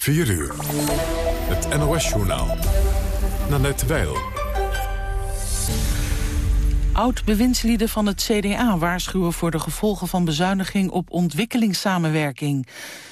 4 uur. Het NOS-journaal. Nanette Weil. Oud-bewindslieden van het CDA waarschuwen voor de gevolgen van bezuiniging op ontwikkelingssamenwerking.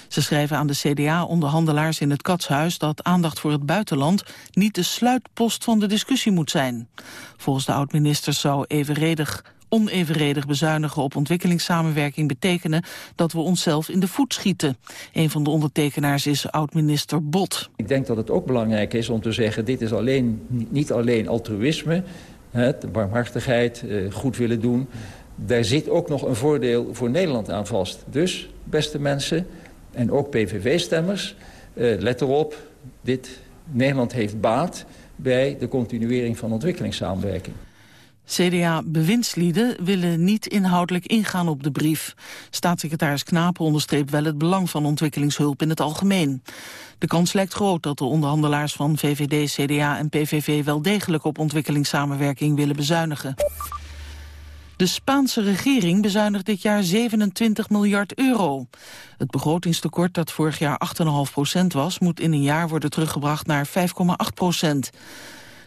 Ze schrijven aan de CDA-onderhandelaars in het Katshuis dat aandacht voor het buitenland niet de sluitpost van de discussie moet zijn. Volgens de oud-ministers zou evenredig onevenredig bezuinigen op ontwikkelingssamenwerking betekenen dat we onszelf in de voet schieten. Een van de ondertekenaars is oud-minister Bot. Ik denk dat het ook belangrijk is om te zeggen, dit is alleen, niet alleen altruïsme, de barmhartigheid, eh, goed willen doen. Daar zit ook nog een voordeel voor Nederland aan vast. Dus, beste mensen, en ook PVV-stemmers, eh, let erop, dit, Nederland heeft baat bij de continuering van ontwikkelingssamenwerking. CDA-bewindslieden willen niet inhoudelijk ingaan op de brief. Staatssecretaris Knapen onderstreept wel het belang van ontwikkelingshulp in het algemeen. De kans lijkt groot dat de onderhandelaars van VVD, CDA en PVV wel degelijk op ontwikkelingssamenwerking willen bezuinigen. De Spaanse regering bezuinigt dit jaar 27 miljard euro. Het begrotingstekort dat vorig jaar 8,5 procent was... moet in een jaar worden teruggebracht naar 5,8 procent.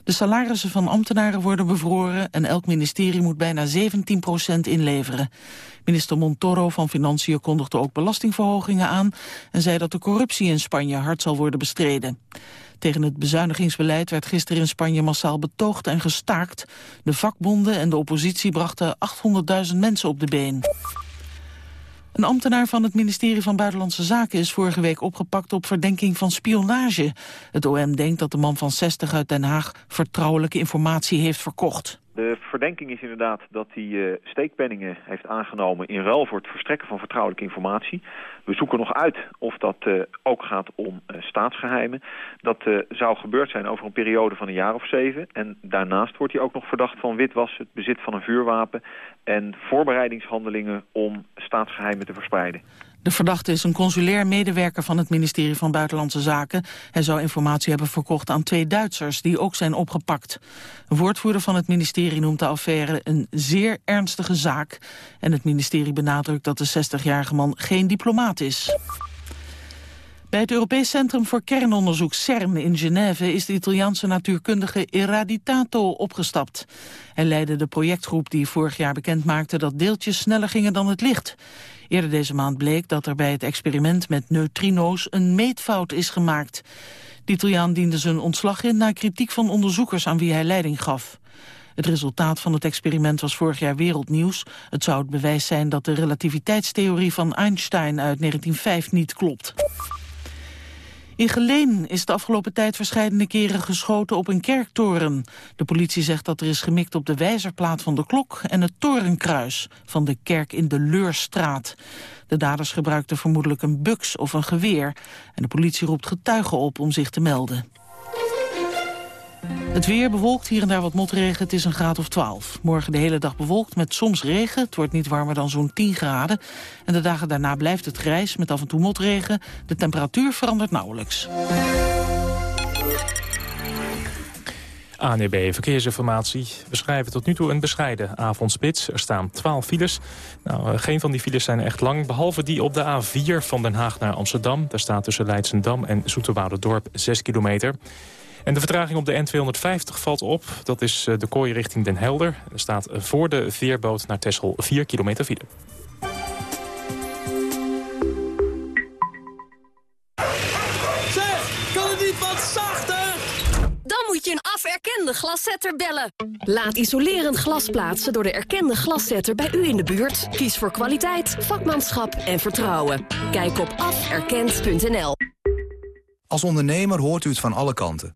De salarissen van ambtenaren worden bevroren... en elk ministerie moet bijna 17 procent inleveren. Minister Montoro van Financiën kondigde ook belastingverhogingen aan... en zei dat de corruptie in Spanje hard zal worden bestreden. Tegen het bezuinigingsbeleid werd gisteren in Spanje massaal betoogd en gestaakt. De vakbonden en de oppositie brachten 800.000 mensen op de been. Een ambtenaar van het ministerie van Buitenlandse Zaken is vorige week opgepakt op verdenking van spionage. Het OM denkt dat de man van 60 uit Den Haag vertrouwelijke informatie heeft verkocht. De verdenking is inderdaad dat hij uh, steekpenningen heeft aangenomen in ruil voor het verstrekken van vertrouwelijke informatie. We zoeken nog uit of dat uh, ook gaat om uh, staatsgeheimen. Dat zou gebeurd zijn over een periode van een jaar of zeven. En daarnaast wordt hij ook nog verdacht van witwas, het bezit van een vuurwapen en voorbereidingshandelingen om staatsgeheimen te verspreiden. De verdachte is een consulair medewerker van het ministerie van Buitenlandse Zaken. Hij zou informatie hebben verkocht aan twee Duitsers die ook zijn opgepakt. Een woordvoerder van het ministerie noemt de affaire een zeer ernstige zaak. En het ministerie benadrukt dat de 60-jarige man geen diplomaat is. Bij het Europees Centrum voor Kernonderzoek CERN in Genève is de Italiaanse natuurkundige Eraditato opgestapt. Hij leidde de projectgroep die vorig jaar bekend maakte dat deeltjes sneller gingen dan het licht. Eerder deze maand bleek dat er bij het experiment met neutrino's een meetfout is gemaakt. De Italiaan diende zijn ontslag in na kritiek van onderzoekers aan wie hij leiding gaf. Het resultaat van het experiment was vorig jaar wereldnieuws. Het zou het bewijs zijn dat de relativiteitstheorie van Einstein uit 1905 niet klopt. In Geleen is de afgelopen tijd verschillende keren geschoten op een kerktoren. De politie zegt dat er is gemikt op de wijzerplaat van de klok... en het torenkruis van de kerk in de Leurstraat. De daders gebruikten vermoedelijk een buks of een geweer... en de politie roept getuigen op om zich te melden. Het weer bewolkt, hier en daar wat motregen, het is een graad of 12. Morgen de hele dag bewolkt met soms regen, het wordt niet warmer dan zo'n 10 graden. En de dagen daarna blijft het grijs met af en toe motregen. De temperatuur verandert nauwelijks. ANEB Verkeersinformatie. We schrijven tot nu toe een bescheiden avondspits. Er staan 12 files. Nou, eh, geen van die files zijn echt lang, behalve die op de A4 van Den Haag naar Amsterdam. Daar staat tussen Leidsendam en Dorp 6 kilometer. En de vertraging op de N250 valt op. Dat is eh, de kooi richting Den Helder. Er staat voor de veerboot naar Texel 4 kilometer file. Zeg, kan het niet wat zachter? Dan moet je een aferkende glaszetter bellen. Laat isolerend glas plaatsen door de erkende glaszetter bij u in de buurt. Kies voor kwaliteit, vakmanschap en vertrouwen. Kijk op aferkend.nl. Als ondernemer hoort u het van alle kanten.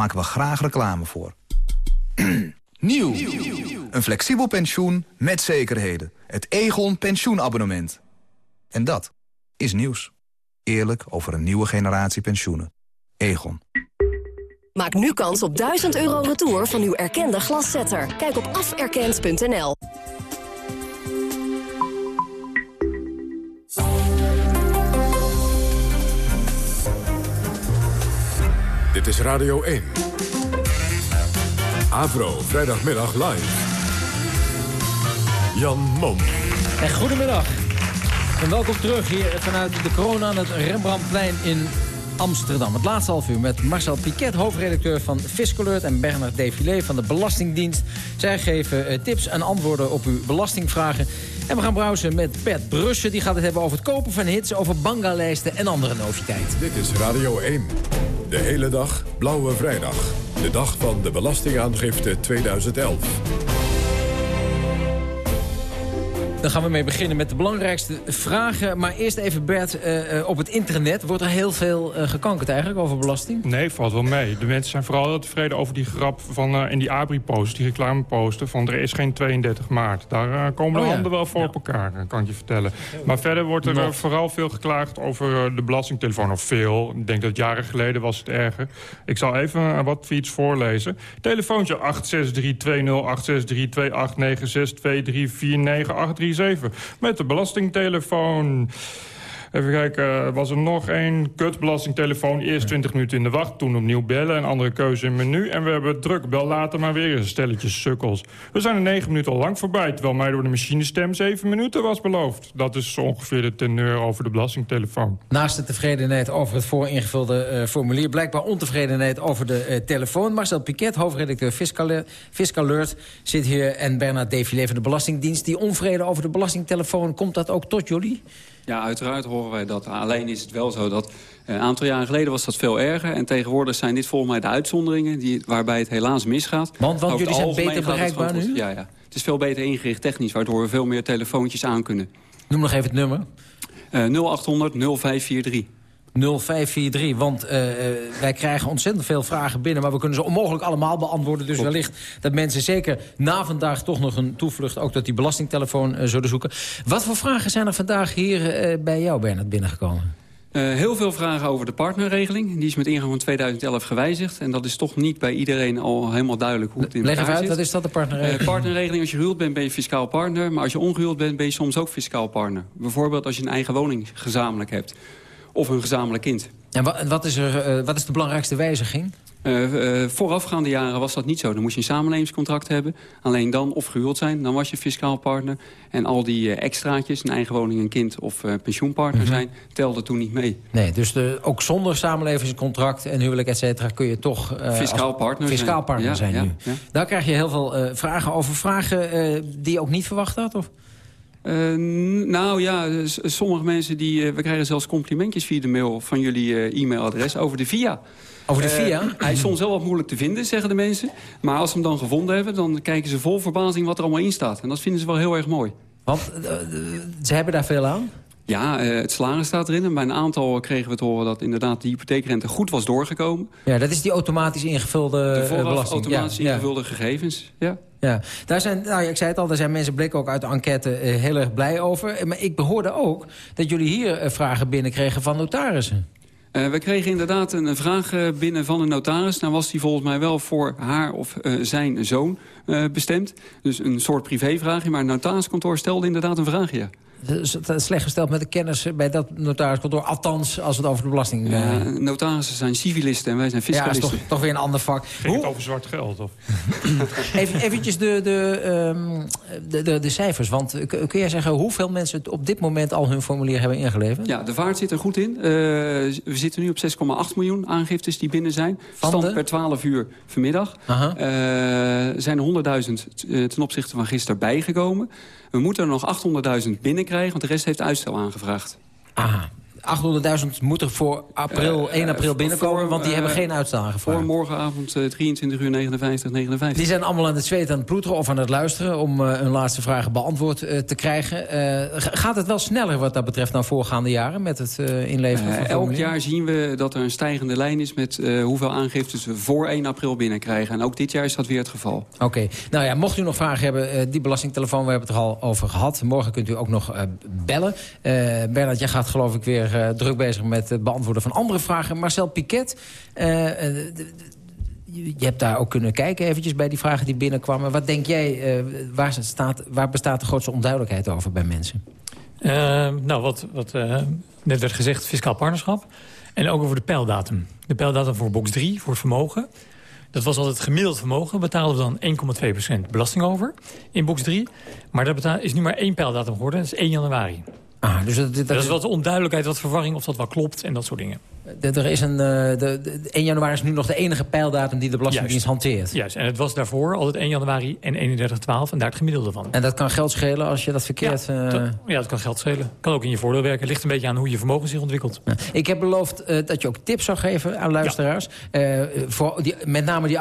maken we graag reclame voor. Nieuw. Een flexibel pensioen met zekerheden. Het Egon pensioenabonnement. En dat is nieuws. Eerlijk over een nieuwe generatie pensioenen. Egon. Maak nu kans op 1000 euro retour van uw erkende glaszetter. Kijk op aferkend.nl. Dit is Radio 1. Avro, vrijdagmiddag live. Jan Mom. En goedemiddag. En welkom terug hier vanuit de corona aan het Rembrandtplein in Amsterdam. Het laatste half uur met Marcel Piquet, hoofdredacteur van Fiscalert... en Bernard Defilé van de Belastingdienst. Zij geven eh, tips en antwoorden op uw belastingvragen. En we gaan browsen met Bert Brussen. Die gaat het hebben over het kopen van hits, over bangalijsten en andere noviteiten. Dit is Radio 1. De hele dag Blauwe Vrijdag. De dag van de Belastingaangifte 2011. Dan gaan we mee beginnen met de belangrijkste vragen. Maar eerst even Bert, uh, uh, op het internet wordt er heel veel uh, gekankerd eigenlijk over belasting? Nee, valt wel mee. De mensen zijn vooral heel tevreden over die grap van in die Abri-post, die reclameposten van er is geen 32 maart. Daar komen de oh, handen wel voor ja. op elkaar, kan ik je vertellen. Maar verder wordt er vooral veel geklaagd over de belastingtelefoon. Of veel. Ik denk dat jaren geleden was het erger. Ik zal even wat tweets voorlezen. Telefoontje 86320 met de belastingtelefoon. Even kijken, was er nog één kutbelastingtelefoon. Eerst 20 minuten in de wacht, toen opnieuw bellen. Een andere keuze in menu. En we hebben druk, bel later maar weer een stelletje sukkels. We zijn er 9 minuten al lang voorbij... terwijl mij door de machinestem 7 minuten was beloofd. Dat is ongeveer de teneur over de belastingtelefoon. Naast de tevredenheid over het vooringevulde uh, formulier... blijkbaar ontevredenheid over de uh, telefoon. Marcel Piquet, hoofdredacteur Fiscalert, zit hier... en Bernard Defilé van de Belastingdienst. Die onvrede over de belastingtelefoon, komt dat ook tot jullie? Ja, uiteraard horen wij dat. Alleen is het wel zo dat eh, een aantal jaren geleden was dat veel erger. En tegenwoordig zijn dit volgens mij de uitzonderingen die, waarbij het helaas misgaat. Want, want jullie zijn beter bereikbaar nu? Ja, ja. Het is veel beter ingericht technisch, waardoor we veel meer telefoontjes aan kunnen. Noem nog even het nummer. Uh, 0800 0543. 0543, want uh, wij krijgen ontzettend veel vragen binnen... maar we kunnen ze onmogelijk allemaal beantwoorden. Dus Klopt. wellicht dat mensen zeker na vandaag toch nog een toevlucht... ook tot die belastingtelefoon uh, zullen zoeken. Wat voor vragen zijn er vandaag hier uh, bij jou, Bernard, binnengekomen? Uh, heel veel vragen over de partnerregeling. Die is met ingang van 2011 gewijzigd. En dat is toch niet bij iedereen al helemaal duidelijk hoe het in Leg elkaar uit, zit. wat is dat, de partnerregeling? Uh, partnerregeling, als je gehuwd bent, ben je fiscaal partner. Maar als je ongehuwd bent, ben je soms ook fiscaal partner. Bijvoorbeeld als je een eigen woning gezamenlijk hebt of een gezamenlijk kind. En wat, is, er, uh, wat is de belangrijkste wijziging? Uh, uh, voorafgaande jaren was dat niet zo. Dan moest je een samenlevingscontract hebben. Alleen dan, of gehuwd zijn, dan was je fiscaal partner. En al die uh, extraatjes, een eigen woning, een kind of pensioenpartner -hmm. zijn... telden toen niet mee. Nee, dus de, ook zonder samenlevingscontract en huwelijk, et cetera... kun je toch fiscaal partner fiscaal zijn, partner ja, zijn ja, nu. Ja. Daar krijg je heel veel vragen over. Vragen die je ook niet verwacht had, of? Uh, nou ja, sommige mensen die... Uh, we krijgen zelfs complimentjes via de mail van jullie uh, e-mailadres over de VIA. Over de VIA? hij is soms wel wat moeilijk te vinden, zeggen de mensen. Maar als ze hem dan gevonden hebben, dan kijken ze vol verbazing wat er allemaal in staat. En dat vinden ze wel heel erg mooi. Want ze hebben daar veel aan? Ja, het salaris staat erin. En bij een aantal kregen we te horen dat inderdaad de hypotheekrente goed was doorgekomen. Ja, dat is die automatisch ingevulde de vooraf belasting. automatisch ja, ingevulde ja. gegevens, ja. Ja, daar zijn, nou, ik zei het al, daar zijn mensen bleken ook uit de enquête uh, heel erg blij over. Maar ik behoorde ook dat jullie hier uh, vragen binnenkregen van notarissen. Uh, we kregen inderdaad een, vraag binnen van een notaris. Nou was die volgens mij wel voor haar of zijn zoon bestemd. Dus een soort privévraagje. Maar een notariskantoor stelde inderdaad een vraag, ja. Slecht gesteld met de kennis bij dat notariskantoor. Althans, als het over de belasting... Ja, notarissen zijn civilisten en wij zijn fiscalisten. Ja, is toch, toch weer een ander vak. Ging het over zwart geld? Of? Even eventjes de, de, um, de, de, de, cijfers. Want kun jij zeggen hoeveel mensen op dit moment al hun formulier hebben ingeleverd? Ja, de vaart zit er goed in. Uh, we zitten nu op 6,8 miljoen aangiftes die binnen zijn. Van Stand de? per 12 uur vanmiddag. Uh, zijn er 100.000 ten opzichte van gisteren bijgekomen. We moeten er nog 800.000 binnenkrijgen, want de rest heeft uitstel aangevraagd. Aha. 800.000 moet er voor april, uh, 1 april binnenkomen, want die hebben geen uitstel aangevraagd. Voor morgenavond uh, 23 uur 59, 59. Die zijn allemaal aan het zweet aan het ploeteren of aan het luisteren... om hun laatste vragen beantwoord te krijgen. gaat het wel sneller wat dat betreft dan voorgaande jaren met het inleveren van Elk jaar zien we dat er een stijgende lijn is... met hoeveel aangiftes we voor 1 april binnenkrijgen. En ook dit jaar is dat weer het geval. Oké. Okay. Nou ja, mocht u nog vragen hebben, die belastingtelefoon... we hebben het er al over gehad. Morgen kunt u ook nog bellen. Bernard, jij gaat geloof ik weer uh, druk bezig met het beantwoorden van andere vragen. Marcel Piquet, je hebt daar ook kunnen kijken eventjes bij die vragen die binnenkwamen. Wat denk jij, waar, staat, waar bestaat de grootste onduidelijkheid over bij mensen? nou, wat, wat net werd gezegd, fiscaal partnerschap. En ook over de pijldatum. De pijldatum voor box 3, voor vermogen. Dat was altijd gemiddeld vermogen. Betaalden we dan 1,2% belasting over in box 3. Maar dat is nu maar één pijldatum geworden. Dat is 1 januari. Ah, dus dat, dat, is wat onduidelijkheid, wat verwarring of dat wel klopt en dat soort dingen. Er is een, eh, de, de, 1 januari is nu nog de enige pijldatum die de Belastingdienst hanteert. Juist, en het was daarvoor altijd 1 januari en 31-12 en daar het gemiddelde van. En dat kan geld schelen als je dat verkeerd... Ja, uh... dat, ja, dat kan geld schelen. Kan ook in je voordeel werken. Ligt een beetje aan hoe je vermogen zich ontwikkelt. Ik heb beloofd uh, dat je ook tips zou geven aan luisteraars. Ja. voor die, met name die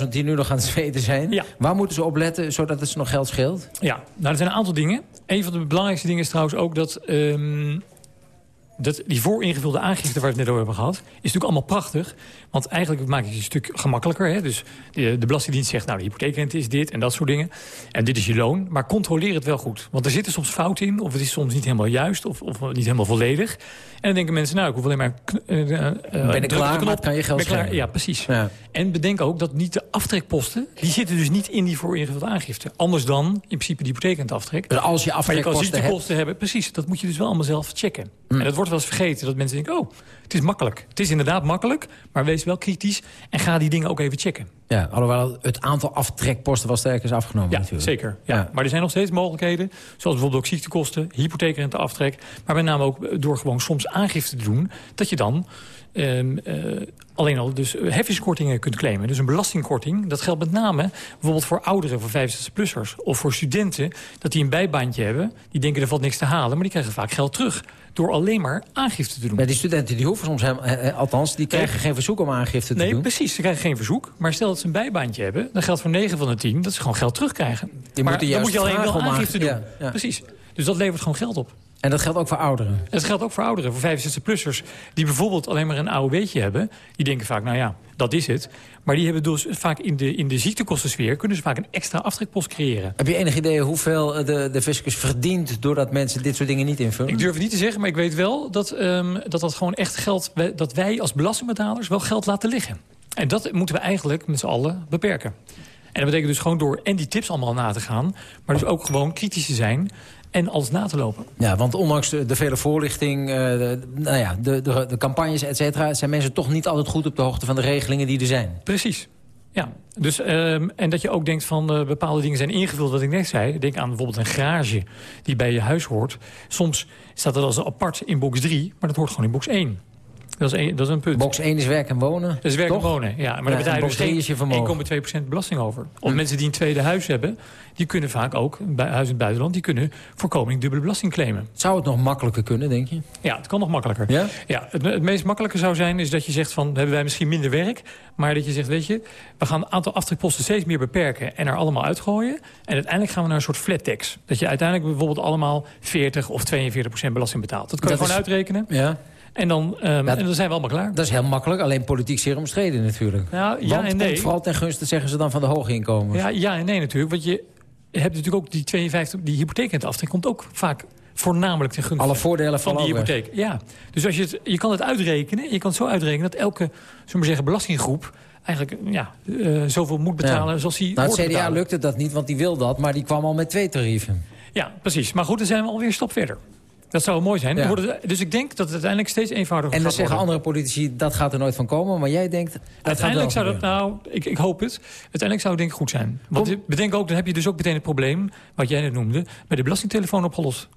800.000 die nu nog aan het zweten zijn. Waar moeten ze op letten zodat het ze nog geld scheelt? Ja, nou, er zijn een aantal dingen. Een van de belangrijkste dingen is trouwens ook dat... Um, dat, die vooringevulde aangifte waar we het net over hebben gehad... is natuurlijk allemaal prachtig. Want eigenlijk maak ik het een stuk gemakkelijker. Hè? Dus de, de Belastingdienst zegt, nou, de hypotheekrente is dit en dat soort dingen. En dit is je loon. Maar controleer het wel goed. Want er zitten soms fouten in. Of het is soms niet helemaal juist. Of, of niet helemaal volledig. En dan denken mensen, nou, ik hoef alleen maar... Uh, uh, ben ik klaar, knop, kan je geld klaar. Ja, precies. Ja. En bedenk ook dat niet de aftrekposten... die zitten dus niet in die vooringevulde aangifte. Anders dan in principe de hypotheekrenteaftrek. Dus als je aftrekposten je hebt... hebben. Precies, dat moet je dus wel allemaal zelf checken. Mm. En dat wordt wel eens vergeten. Dat mensen denken, oh, het is makkelijk. Het is inderdaad makkelijk, maar wees wel kritisch... en ga die dingen ook even checken. Ja, alhoewel het aantal aftrekposten wel sterk is afgenomen ja, natuurlijk. Zeker, ja. ja. Maar er zijn nog steeds mogelijkheden, zoals bijvoorbeeld ook ziektekosten... hypotheekrenteaftrek, maar met name ook door gewoon soms aangifte te doen... dat je dan Um, uh, alleen al dus heffingskortingen kunt claimen. Dus een belastingkorting, dat geldt met name bijvoorbeeld voor ouderen, voor 65-plussers... of voor studenten, dat die een bijbaantje hebben. Die denken er valt niks te halen, maar die krijgen vaak geld terug door alleen maar aangifte te doen. Ja, die studenten die hoeven soms, eh, althans, die krijgen geen verzoek om aangifte te nee, doen. Nee, precies, ze krijgen geen verzoek. Maar stel dat ze een bijbaantje hebben, dan geldt voor 9 van de 10 dat ze gewoon geld terugkrijgen. Die maar dan moet je alleen wel aangifte doen. Ja, ja. Precies. Dus dat levert gewoon geld op. En dat geldt ook voor ouderen? En dat geldt ook voor ouderen, voor 65-plussers... die bijvoorbeeld alleen maar een AOW'tje hebben. Die denken vaak, nou ja, dat is het. Maar die hebben dus vaak in de, in de ziektekostensfeer... kunnen ze vaak een extra aftrekpost creëren. Heb je enig idee hoeveel de, de fiscus verdient... doordat mensen dit soort dingen niet invullen? Ik durf het niet te zeggen, maar ik weet wel dat um, dat, dat gewoon echt geld... dat wij als belastingbetalers wel geld laten liggen. En dat moeten we eigenlijk met z'n allen beperken. En dat betekent dus gewoon door en die tips allemaal na te gaan... maar dus ook gewoon kritisch te zijn en alles na te lopen. Ja, want ondanks de, de vele voorlichting, uh, de, nou ja, de, de, de campagnes, et cetera... zijn mensen toch niet altijd goed op de hoogte van de regelingen die er zijn. Precies. Ja, dus, um, en dat je ook denkt van uh, bepaalde dingen zijn ingevuld, wat ik net zei. Denk aan bijvoorbeeld een garage die bij je huis hoort. Soms staat dat als apart in box 3, maar dat hoort gewoon in box 1. Dat is, een, dat is een punt. Box 1 is werk en wonen, Dat is werk en wonen, ja. Maar ja, daar betaal je dus 1,2% belasting over. Of hm. mensen die een tweede huis hebben... die kunnen vaak ook, bij huis in het buitenland... die kunnen voorkoming dubbele belasting claimen. Zou het nog makkelijker kunnen, denk je? Ja, het kan nog makkelijker. Ja? Ja, het, het meest makkelijke zou zijn is dat je zegt van... hebben wij misschien minder werk, maar dat je zegt... weet je, we gaan het aantal aftrekposten steeds meer beperken... en er allemaal uitgooien. En uiteindelijk gaan we naar een soort flat tax. Dat je uiteindelijk bijvoorbeeld allemaal 40 of 42% belasting betaalt. Dat kan je gewoon uitrekenen. Ja. En dan, um, en dan zijn we allemaal klaar. Dat is heel makkelijk, alleen politiek zeer omstreden natuurlijk. Ja, ja en nee. vooral ten gunste, zeggen ze dan, van de hoge inkomens. Ja, ja en nee natuurlijk, want je hebt natuurlijk ook die 52, die hypotheekrenteaftrek komt ook vaak voornamelijk ten gunste Alle voordelen van die hypotheek. Ja, dus als je, het, je kan het uitrekenen, je kan het zo uitrekenen dat elke, zullen we zeggen, belastinggroep eigenlijk ja, uh, zoveel moet betalen ja. zoals hij nou, het CDA lukte dat niet, want die wil dat, maar die kwam al met twee tarieven. Ja, precies. Maar goed, dan zijn we alweer een stap verder. Dat zou mooi zijn. Ja. Dus ik denk dat het uiteindelijk steeds eenvoudiger en gaat En dan zeggen andere politici, dat gaat er nooit van komen. Maar jij denkt... Dat uiteindelijk zou dat, nou, ik, ik hoop het. Uiteindelijk zou het denk ik goed zijn. Want Kom. bedenk ook, dan heb je dus ook meteen het probleem... wat jij net noemde, met de belastingtelefoon opgelost.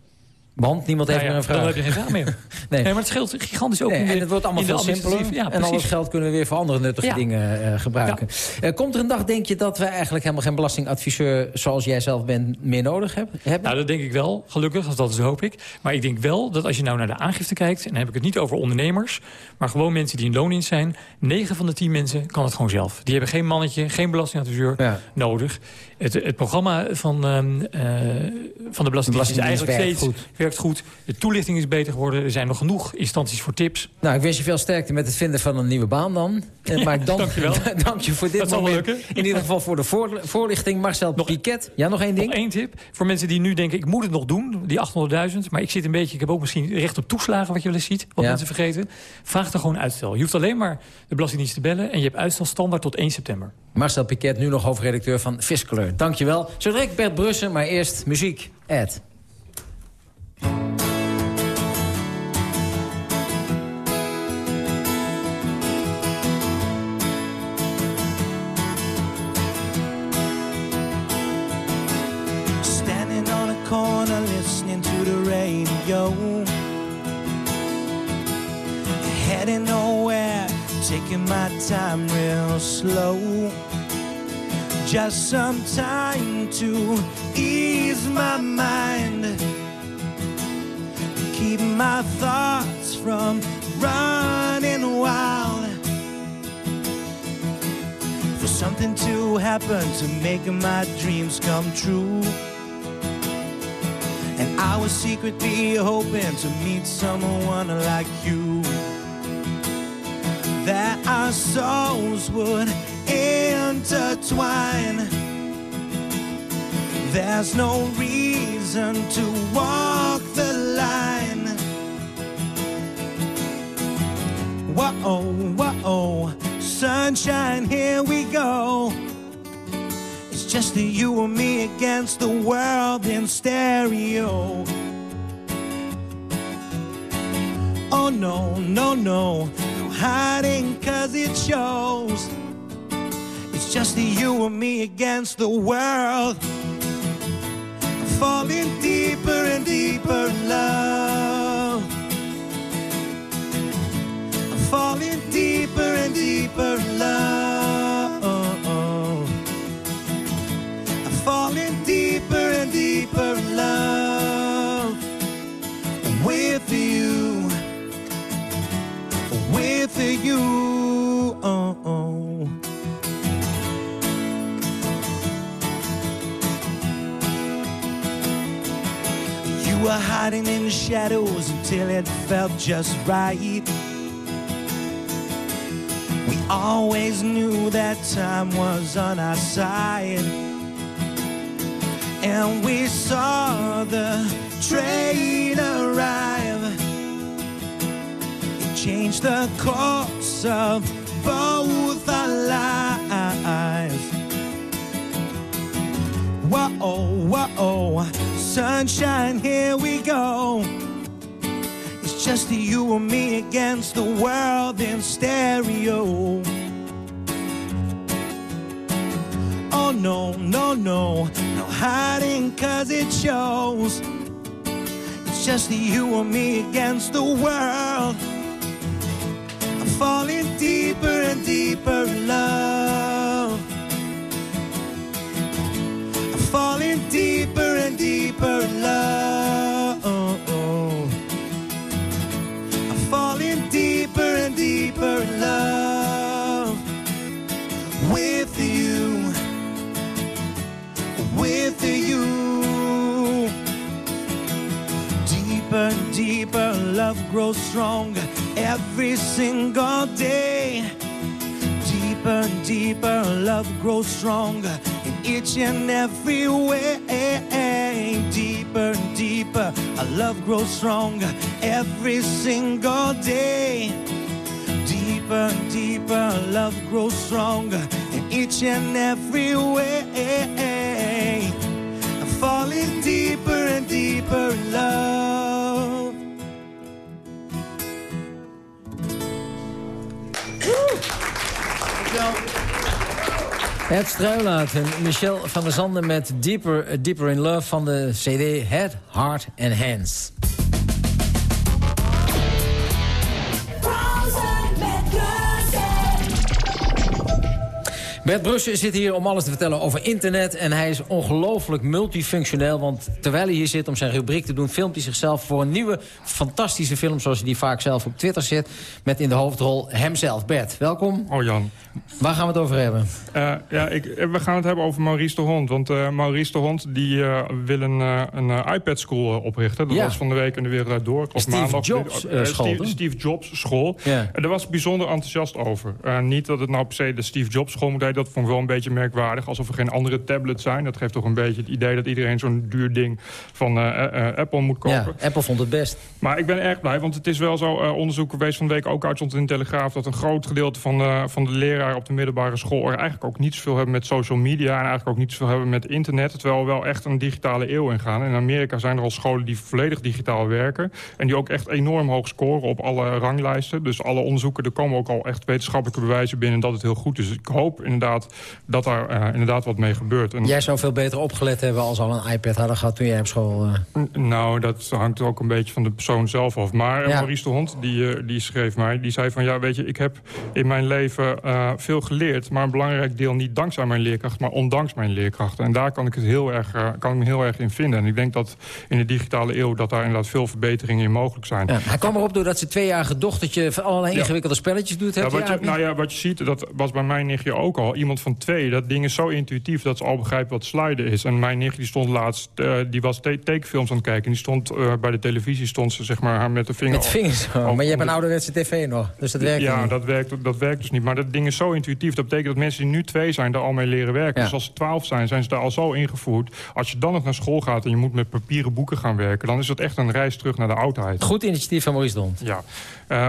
Want niemand heeft nou ja, meer een vraag. Dan heb je geen vraag meer. nee. nee. maar het scheelt gigantisch ook nee, En het wordt allemaal veel simpeler. Ja, en al het geld kunnen we weer voor andere nuttige ja. dingen uh, gebruiken. Uh, komt er een dag, denk je, dat we eigenlijk helemaal geen belastingadviseur... zoals jij zelf bent, meer nodig hebben? Nou, dat denk ik wel, gelukkig, als dat is hoop ik. Maar ik denk wel dat als je nou naar de aangifte kijkt... en dan heb ik het niet over ondernemers... maar gewoon mensen die in loondienst zijn... 9 van de 10 mensen kan het gewoon zelf. Die hebben geen mannetje, geen belastingadviseur nodig. Het, het programma van, um, uh, van de Belastingdienst is eigenlijk steeds... Goed. werkt goed. De toelichting is beter geworden. Er zijn nog genoeg instanties voor tips. Nou, ik wens je veel sterkte met het vinden van een nieuwe baan dan. Eh, maar ik dank, dankjewel. dank je voor dit Dat moment. In ieder geval voor de voor- voorlichting. Marcel Piquet. Ja, nog één ding? Nog één tip. Voor mensen die nu denken, ik moet het nog doen. Die 800.000. Maar ik zit een beetje, ik heb ook misschien recht op toeslagen... wat je wel eens ziet, wat Ja. mensen vergeten. Vraag er gewoon uitstel. Je hoeft alleen maar de Belastingdienst te bellen... en je hebt uitstel standaard tot 1 september. Marcel Piquet, nu nog hoofdredacteur van Fiscaleur. Dankjewel. Zo direct Bert Brussen, maar eerst muziek. Ed. Heading nowhere, taking my time real slow. Just some time to ease my mind. Keep my thoughts from running wild. For something to happen to make my dreams come true. And I was secretly hoping to meet someone like you. That our souls would intertwine. There's no reason to walk the line. Whoa, whoa, oh. sunshine, here we go. It's just you and me against the world in stereo. Oh no, no, no, no hiding cause it shows. Just you and me against the world. Falling deeper and deeper in love. I'm falling deeper and deeper in love. I'm falling deeper and deeper shadows until it felt just right. We always knew that time was on our side. And we saw the train arrive. It changed the course of both our lives. Whoa, whoa, sunshine, here we go. Just you and me against the world in stereo. Oh no, no, no, no hiding cause it shows. It's just you and me against the world. I'm falling deeper and deeper in love. I'm falling deeper and deeper love grows stronger every single day. Deeper and deeper, love grows stronger in each and every way. Deeper and deeper, our love grows stronger every single day. Deeper and deeper, love grows stronger in each and every way. I'm falling deeper and deeper in love. Ed Struilaat en Michel van der Zanden met Deeper, Deeper in Love van de CD Head, Heart and Hands. Bert Brussen zit hier om alles te vertellen over internet. En hij is ongelooflijk multifunctioneel. Want terwijl hij hier zit om zijn rubriek te doen... filmt hij zichzelf voor een nieuwe fantastische film... zoals hij die vaak zelf op Twitter zit. Met in de hoofdrol hemzelf. Bert, welkom. Oh Jan. Waar gaan we het over hebben? Uh, ja, ik, we gaan het hebben over Maurice de Hond. Want uh, Maurice de Hond die, uh, wil een, een iPad-school oprichten. Dat ja. was van de week in de wereld door. Steve maandag, Jobs school. Steve, Steve, Jobs school. Ja. En daar was bijzonder enthousiast over. niet dat het nou per se de Steve Jobs school moet dat vond ik wel een beetje merkwaardig. Alsof er geen andere tablets zijn. Dat geeft toch een beetje het idee dat iedereen zo'n duur ding van uh, uh, Apple moet kopen. Ja, Apple vond het best. Maar ik ben erg blij, want het is wel zo onderzoek geweest van de week ook uitstond in de Telegraaf... dat een groot gedeelte van de, van de leraren op de middelbare school... er eigenlijk ook niet zoveel hebben met social media... en eigenlijk ook niet zoveel hebben met internet. Terwijl we wel echt een digitale eeuw ingaan. In Amerika zijn er al scholen die volledig digitaal werken... en die ook echt enorm hoog scoren op alle ranglijsten. Dus alle onderzoeken, er komen ook al echt wetenschappelijke bewijzen binnen... dat het heel goed is. Ik hoop inderdaad dat daar uh, inderdaad wat mee gebeurt. En... Jij zou veel beter opgelet hebben als al een iPad hadden gehad toen jij op school... Uh... Nou, dat hangt ook een beetje van de persoon zelf af. Maar ja. Maurice de Hond, die, die schreef mij, die zei van... ja, weet je, ik heb in mijn leven veel geleerd... maar een belangrijk deel niet dankzij mijn leerkracht... maar ondanks mijn leerkrachten. En daar kan ik, het heel erg, kan ik me heel erg in vinden. En ik denk dat in de digitale eeuw... dat daar inderdaad veel verbeteringen in mogelijk zijn. Ja, hij kwam erop doordat zijn tweejarige dochtertje... allerlei ingewikkelde spelletjes doet. Ja, wat je, nou ja, wat je ziet, dat was bij mijn nichtje ook al. Iemand van twee, dat ding is zo intuïtief dat ze al begrijpen wat sliden is. En mijn nicht die stond laatst, uh, die was te tekenfilms aan het kijken. En die stond uh, bij de televisie, stond ze zeg maar met de vinger... Met vingers, maar je hebt een ouderwetse tv nog, dus dat werkt ja, niet. dat werkt, dat werkt dus niet. Maar dat ding is zo intuïtief. Dat betekent dat mensen die nu twee zijn, daar al mee leren werken. Ja. Dus als ze twaalf zijn, zijn ze daar al zo ingevoerd. Als je dan nog naar school gaat en je moet met papieren boeken gaan werken... dan is dat echt een reis terug naar de oudheid. Goed initiatief van Maurice Dont. Ja. Uh,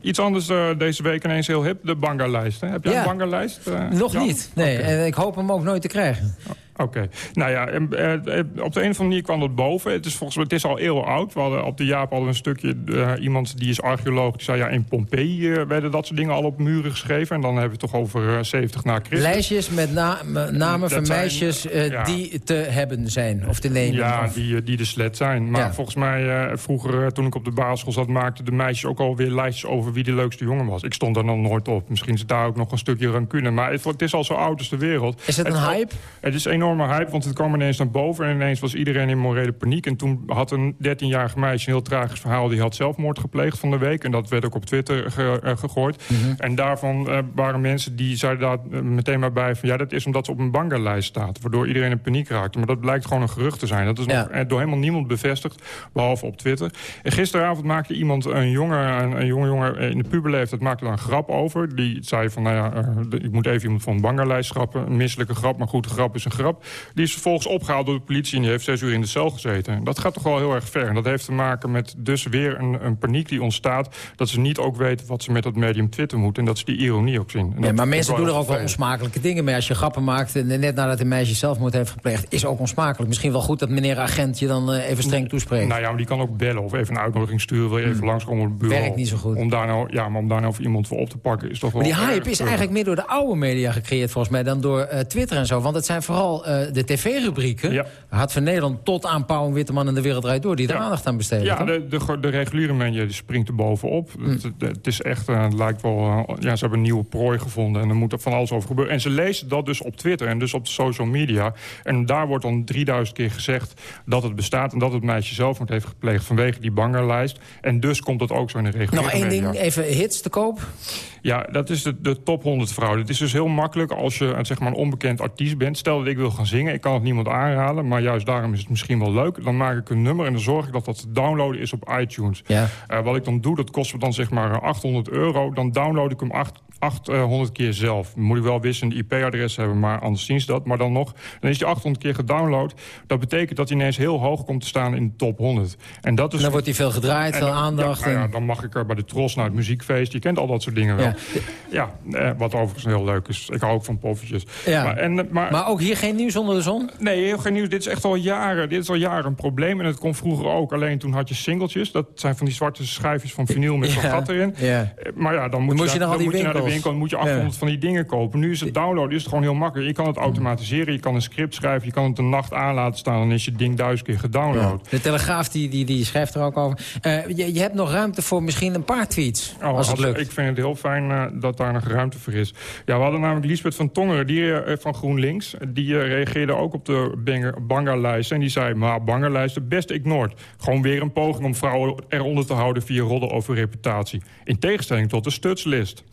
iets anders deze week ineens heel hip, de banga-lijst. Heb jij ja. een banga-lijst? Nog Jan? niet, nee. Okay. En ik hoop hem ook nooit te krijgen. Oké. Nou ja, eh, eh, op de een of andere manier kwam dat boven. Het is, volgens mij, het is al eeuwen oud. We hadden, op de Jaap we een stukje... Uh, iemand die is archeoloog, die zei... ja, in Pompeii uh, werden dat soort dingen al op muren geschreven. En dan hebben we het toch over uh, 70 na Christus. Lijstjes met na namen dat van zijn, meisjes ja. die te hebben zijn. Of te nemen. Ja, of... die, die de slet zijn. Maar ja. volgens mij, vroeger toen ik op de basisschool zat... maakten de meisjes ook alweer lijstjes over wie de leukste jongen was. Ik stond daar nog nooit op. Misschien is daar ook nog een stukje rancune. Maar het, het is al zo oud als de wereld. Is het een het, hype? Het is een enorme hype, want het kwam ineens naar boven... en ineens was iedereen in morele paniek. En toen had een 13-jarige meisje een heel tragisch verhaal... die had zelfmoord gepleegd van de week. En dat werd ook op Twitter ge uh, gegooid. Mm -hmm. En daarvan uh, waren mensen die zeiden daar uh, meteen maar bij... van ja, dat is omdat ze op een banga-lijst staat. Waardoor iedereen in paniek raakte. Maar dat blijkt gewoon een gerucht te zijn. Dat is ja. nog door helemaal niemand bevestigd, behalve op Twitter. En gisteravond maakte iemand, een jongen, een, een jonge jongen in de puberleeftijd... maakte daar een grap over. Die zei van, nou ja, ik moet even iemand van een banga-lijst schrappen. Een misselijke grap, maar goed, een grap is een grap. Die is vervolgens opgehaald door de politie en die heeft zes uur in de cel gezeten. Dat gaat toch wel heel erg ver. En dat heeft te maken met dus weer een, een paniek die ontstaat... dat ze niet ook weten wat ze met dat medium Twitter moeten... en dat ze die ironie ook zien. Nee, maar mensen doen er ook wel onsmakelijke dingen mee. Als je grappen maakt, en net nadat een meisje zelfmoord heeft gepleegd... is ook onsmakelijk. Misschien wel goed dat meneer agent je dan uh, even streng toespreekt. Nou ja, maar die kan ook bellen of even een uitnodiging sturen... wil je even hmm. langskomen op het bureau. Werkt niet zo goed. Om daar nou, ja, maar om daar nou voor iemand voor op te pakken is toch wel... Maar die hype is eigenlijk meer door de oude media gecreëerd volgens mij... dan door uh, Twitter en zo. Want het zijn vooral de tv-rubrieken... Ja. Had van Nederland tot aan Pauw en Witteman en de Wereld Draait Door... die er ja. aandacht aan besteden. Ja, de, de, de, reguliere media die springt er bovenop. Mm. Het, het, is echt, uh, het lijkt wel... Uh, ja, ze hebben een nieuwe prooi gevonden en er moet er van alles over gebeuren. En ze lezen dat dus op Twitter en dus op de social media. En daar wordt dan 3000 keer gezegd dat het bestaat... en dat het meisje zelf moet heeft gepleegd vanwege die bangerlijst. En dus komt dat ook zo in de reguliere Nog één media. ding, even hits te koop? Ja, dat is de, de top 100 vrouw. Het is dus heel makkelijk als je zeg maar, een onbekend artiest bent. Stel dat ik wil gaan zingen, ik kan het niemand aanraden... maar juist daarom is het misschien wel leuk. Dan maak ik een nummer en dan zorg ik dat dat te downloaden is op iTunes. Ja. Uh, wat ik dan doe, dat kost me dan zeg maar 800 euro. Dan download ik hem 8, 800 keer zelf. Dan moet ik wel wisselen IP-adres hebben, maar anders zien ze dat. Maar dan nog, dan is die 800 keer gedownload. Dat betekent dat hij ineens heel hoog komt te staan in de top 100. En, dat is, en dan wordt hij veel gedraaid, veel aandacht. Ja, nou ja, dan mag ik er bij de Tros naar het muziekfeest. Je kent al dat soort dingen wel. Ja, ja eh, wat overigens heel leuk is. Ik hou ook van poffertjes. Ja. Maar, en, maar, maar ook hier geen nieuws onder de zon? Nee, heel geen nieuws. Dit is echt al jaren, dit is al jaren een probleem. En het kon vroeger ook. Alleen toen had je singeltjes. Dat zijn van die zwarte schijfjes van vinyl met zo'n gat erin. Eh, Maar ja, dan moet, Dan je, moet je naar- je de. Winkel. Dan moet je Ja. 800 van die dingen kopen. Nu is het downloaden is het gewoon heel makkelijk. Je kan het automatiseren. Je kan een script schrijven. Je kan het een nacht aan laten staan. Dan is je ding duizend keer gedownload. De Telegraaf die, die, die schrijft er ook over. Eh, je, je hebt nog ruimte voor misschien een paar tweets, Oh, als het lukt. Ik vind het heel fijn eh, dat daar nog ruimte voor is. Ja, we hadden namelijk Lisbeth van Tongeren die, eh, van GroenLinks. Die reageerde ook op de Banger- Banga-lijst. En die zei, maar Banga-lijst best ignored. Gewoon weer een poging om vrouwen eronder te houden... via rodden over reputatie. In tegenstelling tot de stutslist.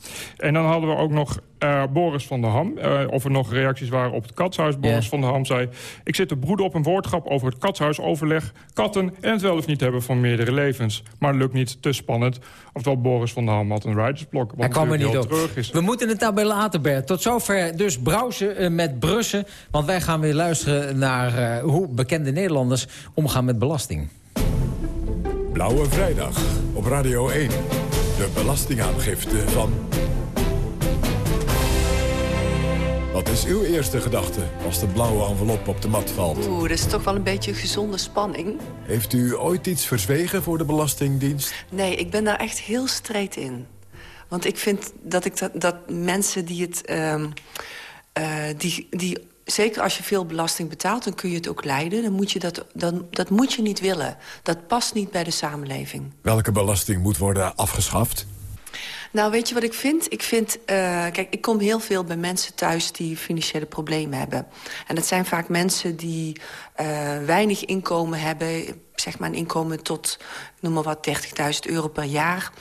En dan hadden we ook nog eh, Boris van der Ham. eh, of er nog reacties waren op het katshuis. Boris van der Ham zei... Ik zit te broeden op een woordgrap over het katshuisoverleg... katten en het wel of niet hebben van meerdere levens. Maar lukt niet te spannend. Oftewel, Boris van der Ham had een writersblok. wat Hij kwam er niet op. is. We moeten het daarbij laten, Bert. Tot zover dus browsen eh, met brussen. Want wij gaan weer luisteren naar eh, hoe bekende Nederlanders omgaan met belasting. Blauwe Vrijdag op Radio 1. De belastingaangifte van... Wat is uw eerste gedachte als de blauwe envelop op de mat valt? Oeh, dat is toch wel een beetje gezonde spanning. Heeft u ooit iets verzwegen voor de Belastingdienst? Nee, ik ben daar echt heel streed in. Want ik vind dat, ik dat, dat mensen die het... ehm, eh, die, die, zeker als je veel belasting betaalt, dan kun je het ook leiden. Dan moet je dat, dan, dat moet je niet willen. Dat past niet bij de samenleving. Welke belasting moet worden afgeschaft? Nou, weet je wat ik vind? Ik vind, eh, kijk, ik kom heel veel bij mensen thuis die financiële problemen hebben. En dat zijn vaak mensen die eh, weinig inkomen hebben, zeg maar een inkomen tot, noem maar wat, 30.000 euro per jaar.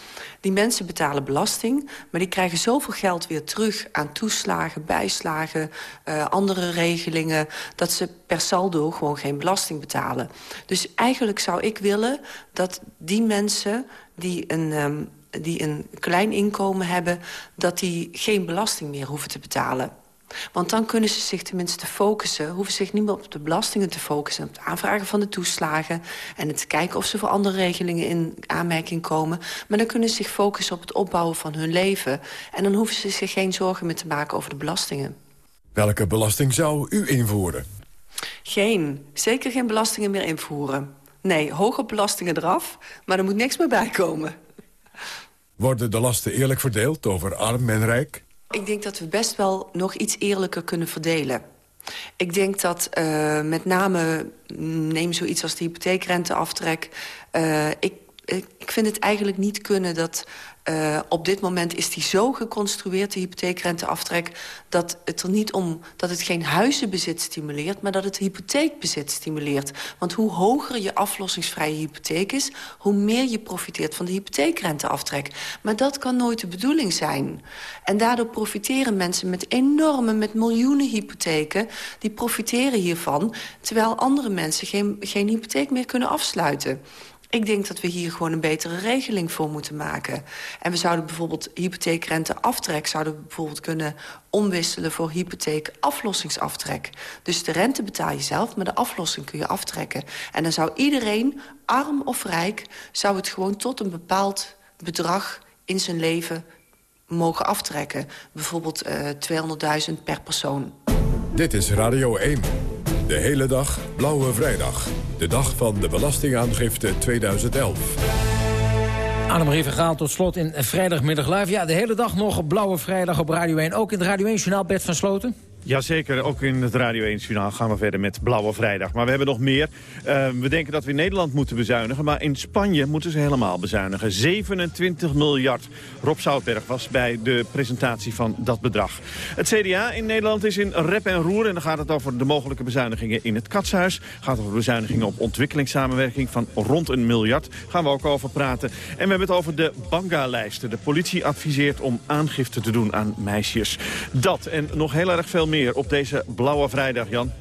Die mensen betalen belasting, maar die krijgen zoveel geld weer terug aan toeslagen, bijslagen, eh, andere regelingen, dat ze per saldo gewoon geen belasting betalen. Dus eigenlijk zou ik willen dat die mensen die een, ehm, die een klein inkomen hebben... dat die geen belasting meer hoeven te betalen. Want dan kunnen ze zich tenminste focussen... hoeven zich niet meer op de belastingen te focussen... op het aanvragen van de toeslagen... en het kijken of ze voor andere regelingen in aanmerking komen. Maar dan kunnen ze zich focussen op het opbouwen van hun leven. En dan hoeven ze zich geen zorgen meer te maken over de belastingen. Welke belasting zou u invoeren? Geen, zeker geen belastingen meer invoeren. Nee, hoge belastingen eraf, maar er moet niks meer bij komen. Worden de lasten eerlijk verdeeld over arm en rijk? Ik denk dat we best wel nog iets eerlijker kunnen verdelen. Ik denk dat uh, met name, neem zoiets als de hypotheekrenteaftrek... Uh, ik, ik, ik vind het eigenlijk niet kunnen dat... Uh, op dit moment is die zo geconstrueerd, de hypotheekrenteaftrek... dat het er niet om dat het geen huizenbezit stimuleert... maar dat het hypotheekbezit stimuleert. Want hoe hoger je aflossingsvrije hypotheek is... hoe meer je profiteert van de hypotheekrenteaftrek. Maar dat kan nooit de bedoeling zijn. En daardoor profiteren mensen met enorme, met miljoenen hypotheken... die profiteren hiervan, terwijl andere mensen geen, geen hypotheek meer kunnen afsluiten. Ik denk dat we hier gewoon een betere regeling voor moeten maken. En we zouden bijvoorbeeld hypotheekrenteaftrek... zouden we bijvoorbeeld kunnen omwisselen voor hypotheekaflossingsaftrek. Dus de rente betaal je zelf, maar de aflossing kun je aftrekken. En dan zou iedereen, arm of rijk... zou het gewoon tot een bepaald bedrag in zijn leven mogen aftrekken. Bijvoorbeeld uh, 200.000 per persoon. Dit is Radio 1. De hele dag Blauwe Vrijdag. De dag van de Belastingaangifte 2011. Annemarie Vergaal tot slot in Vrijdagmiddag Live. Ja, de hele dag nog Blauwe Vrijdag op Radio 1. Ook in het Radio 1 Journaal Bert van Sloten. Jazeker, ook in het Radio 1 Journaal gaan we verder met Blauwe Vrijdag. Maar we hebben nog meer. Uh, we denken dat we in Nederland moeten bezuinigen, maar in Spanje moeten ze helemaal bezuinigen. 27 miljard. Rob Zoutberg was bij de presentatie van dat bedrag. Het CDA in Nederland is in rep en roer en dan gaat het over de mogelijke bezuinigingen in het katshuis. gaat over bezuinigingen op ontwikkelingssamenwerking van rond een miljard. Gaan we ook over praten. En we hebben het over de Banga-lijsten. De politie adviseert om aangifte te doen aan meisjes. Dat en nog heel erg veel meer op deze blauwe vrijdag, Jan.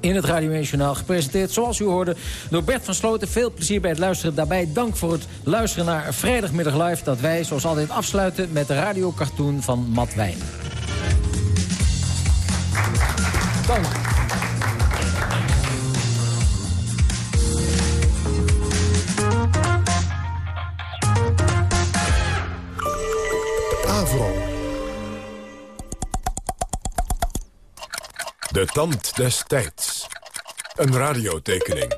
In het Radio 1 Journaal gepresenteerd, zoals u hoorde, door Bert van Sloten. Veel plezier bij het luisteren. Daarbij dank voor het luisteren naar Vrijdagmiddag Live... dat wij, zoals altijd, afsluiten met de radiocartoon van Matt Wijn. Dank. De tand des tijds. Een radiotekening.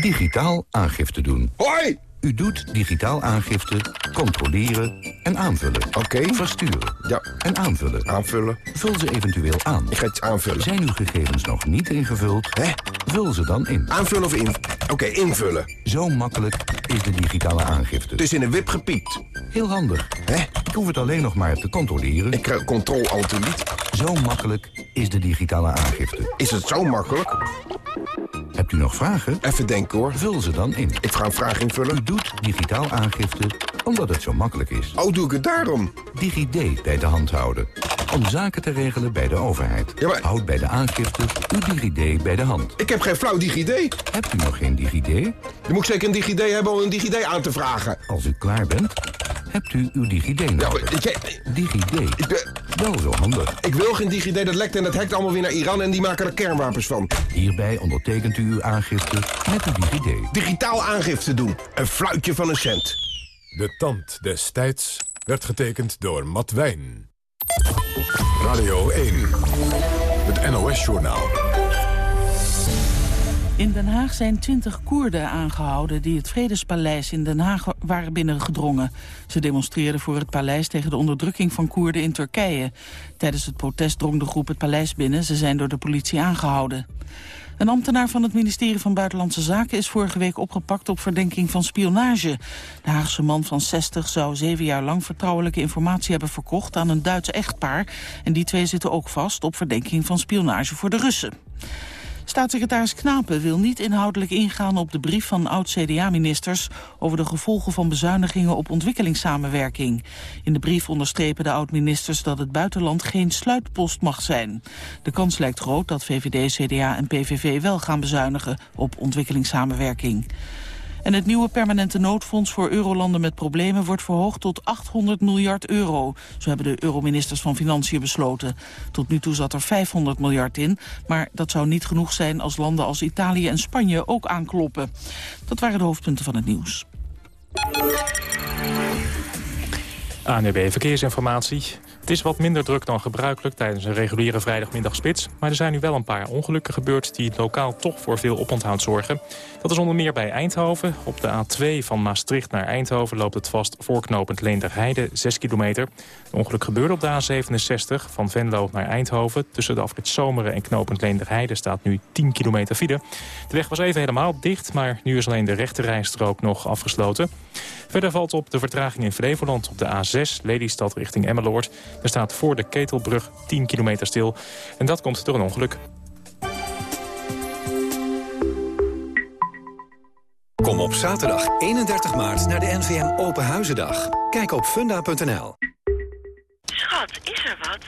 Digitaal aangifte doen. Hoi! U doet digitaal aangifte, controleren en aanvullen. Oké. Versturen. Ja. En aanvullen. Aanvullen. Vul ze eventueel aan. Ik ga iets aanvullen. Zijn uw gegevens nog niet ingevuld? Hè? Vul ze dan in. Aanvullen of in? Oké, invullen. Zo makkelijk is de digitale aangifte. Dus in een wip gepiept. Heel handig. Hè? Ik hoef het alleen nog maar te controleren. Ik krijg control alt Zo makkelijk is de digitale aangifte. Is het zo makkelijk? Hebt u nog vragen? Even denken hoor. Vul ze dan in. Ik ga een vraag invullen. U doet digitaal aangifte omdat het zo makkelijk is. Oh, doe ik het daarom? DigiD bij de hand houden. Om zaken te regelen bij de overheid. Ja, maar... Houd bij de aangifte uw DigiD bij de hand. Ik heb geen flauw DigiD. Hebt u nog geen DigiD? Je moet zeker een DigiD hebben om een DigiD aan te vragen. Als u klaar bent, hebt u uw DigiD nodig. Ja, ik, DigiD. Ik, ben... Wel zo handig. Ik wil geen DigiD, dat lekt en dat hackt allemaal weer naar Iran... en die maken er kernwapens van. Hierbij ondertekent u uw aangifte met uw DigiD. Digitaal aangifte doen. Een fluitje van een cent. De tand des tijds werd getekend door Matt Wijn. Radio 1. Het NOS-journaal. In Den Haag zijn twintig Koerden aangehouden die het Vredespaleis in Den Haag waren binnengedrongen. Ze demonstreerden voor het paleis tegen de onderdrukking van Koerden in Turkije. Tijdens het protest drong de groep het paleis binnen. Ze zijn door de politie aangehouden. Een ambtenaar van het ministerie van Buitenlandse Zaken is vorige week opgepakt op verdenking van spionage. De Haagse man van 60 zou zeven jaar lang vertrouwelijke informatie hebben verkocht aan een Duits echtpaar. En die twee zitten ook vast op verdenking van spionage voor de Russen. Staatssecretaris Knapen wil niet inhoudelijk ingaan op de brief van oud-CDA-ministers over de gevolgen van bezuinigingen op ontwikkelingssamenwerking. In de brief onderstrepen de oud-ministers dat het buitenland geen sluitpost mag zijn. De kans lijkt groot dat VVD, CDA en PVV wel gaan bezuinigen op ontwikkelingssamenwerking. En het nieuwe permanente noodfonds voor eurolanden met problemen wordt verhoogd tot 800 miljard euro. Zo hebben de euroministers van Financiën besloten. Tot nu toe zat er 500 miljard in, maar dat zou niet genoeg zijn als landen als Italië en Spanje ook aankloppen. Dat waren de hoofdpunten van het nieuws. ANUB Verkeersinformatie. Het is wat minder druk dan gebruikelijk tijdens een reguliere vrijdagmiddagspits. Maar er zijn nu wel een paar ongelukken gebeurd die lokaal toch voor veel oponthoud zorgen. Dat is onder meer bij Eindhoven. Op de A2 van Maastricht naar Eindhoven loopt het vast voorknopend Leenderheide, 6 kilometer. Het ongeluk gebeurde op de A67 van Venlo naar Eindhoven. Tussen de afrit Zomeren en knopend Leenderheide staat nu 10 kilometer file. De weg was even helemaal dicht, maar nu is alleen de rechte rijstrook nog afgesloten. Verder valt op de vertraging in Flevoland op de A6, Lelystad richting Emmeloord. Er staat voor de Ketelbrug 10 kilometer stil. En dat komt door een ongeluk. Kom op zaterdag 31 maart naar de NVM Open Huizendag. Kijk op funda.nl. Schat, is er wat?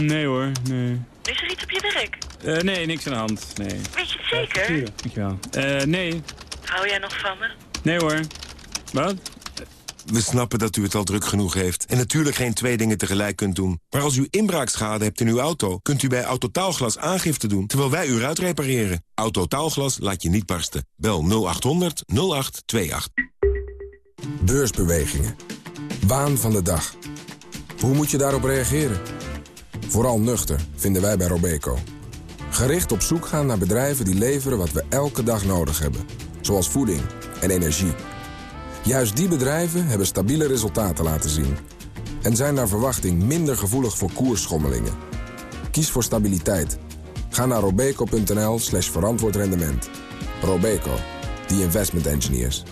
Nee hoor, nee. Is er iets op je werk? Uh, nee, niks aan de hand, nee. Weet je het zeker? Ja, dankjewel. Uh, nee. Hou jij nog van me? Nee hoor. Wat? We snappen dat u het al druk genoeg heeft en natuurlijk geen twee dingen tegelijk kunt doen. Maar als u inbraakschade hebt in uw auto, kunt u bij Autotaalglas aangifte doen terwijl wij u eruit repareren. Autotaalglas laat je niet barsten. Bel 0800 0828. Beursbewegingen. Waan van de dag. Hoe moet je daarop reageren? Vooral nuchter, vinden wij bij Robeco. Gericht op zoek gaan naar bedrijven die leveren wat we elke dag nodig hebben. Zoals voeding en energie. Juist die bedrijven hebben stabiele resultaten laten zien. En zijn naar verwachting minder gevoelig voor koersschommelingen. Kies voor stabiliteit. Ga naar robeco.nl slash verantwoord rendement. Robeco, the investment engineers.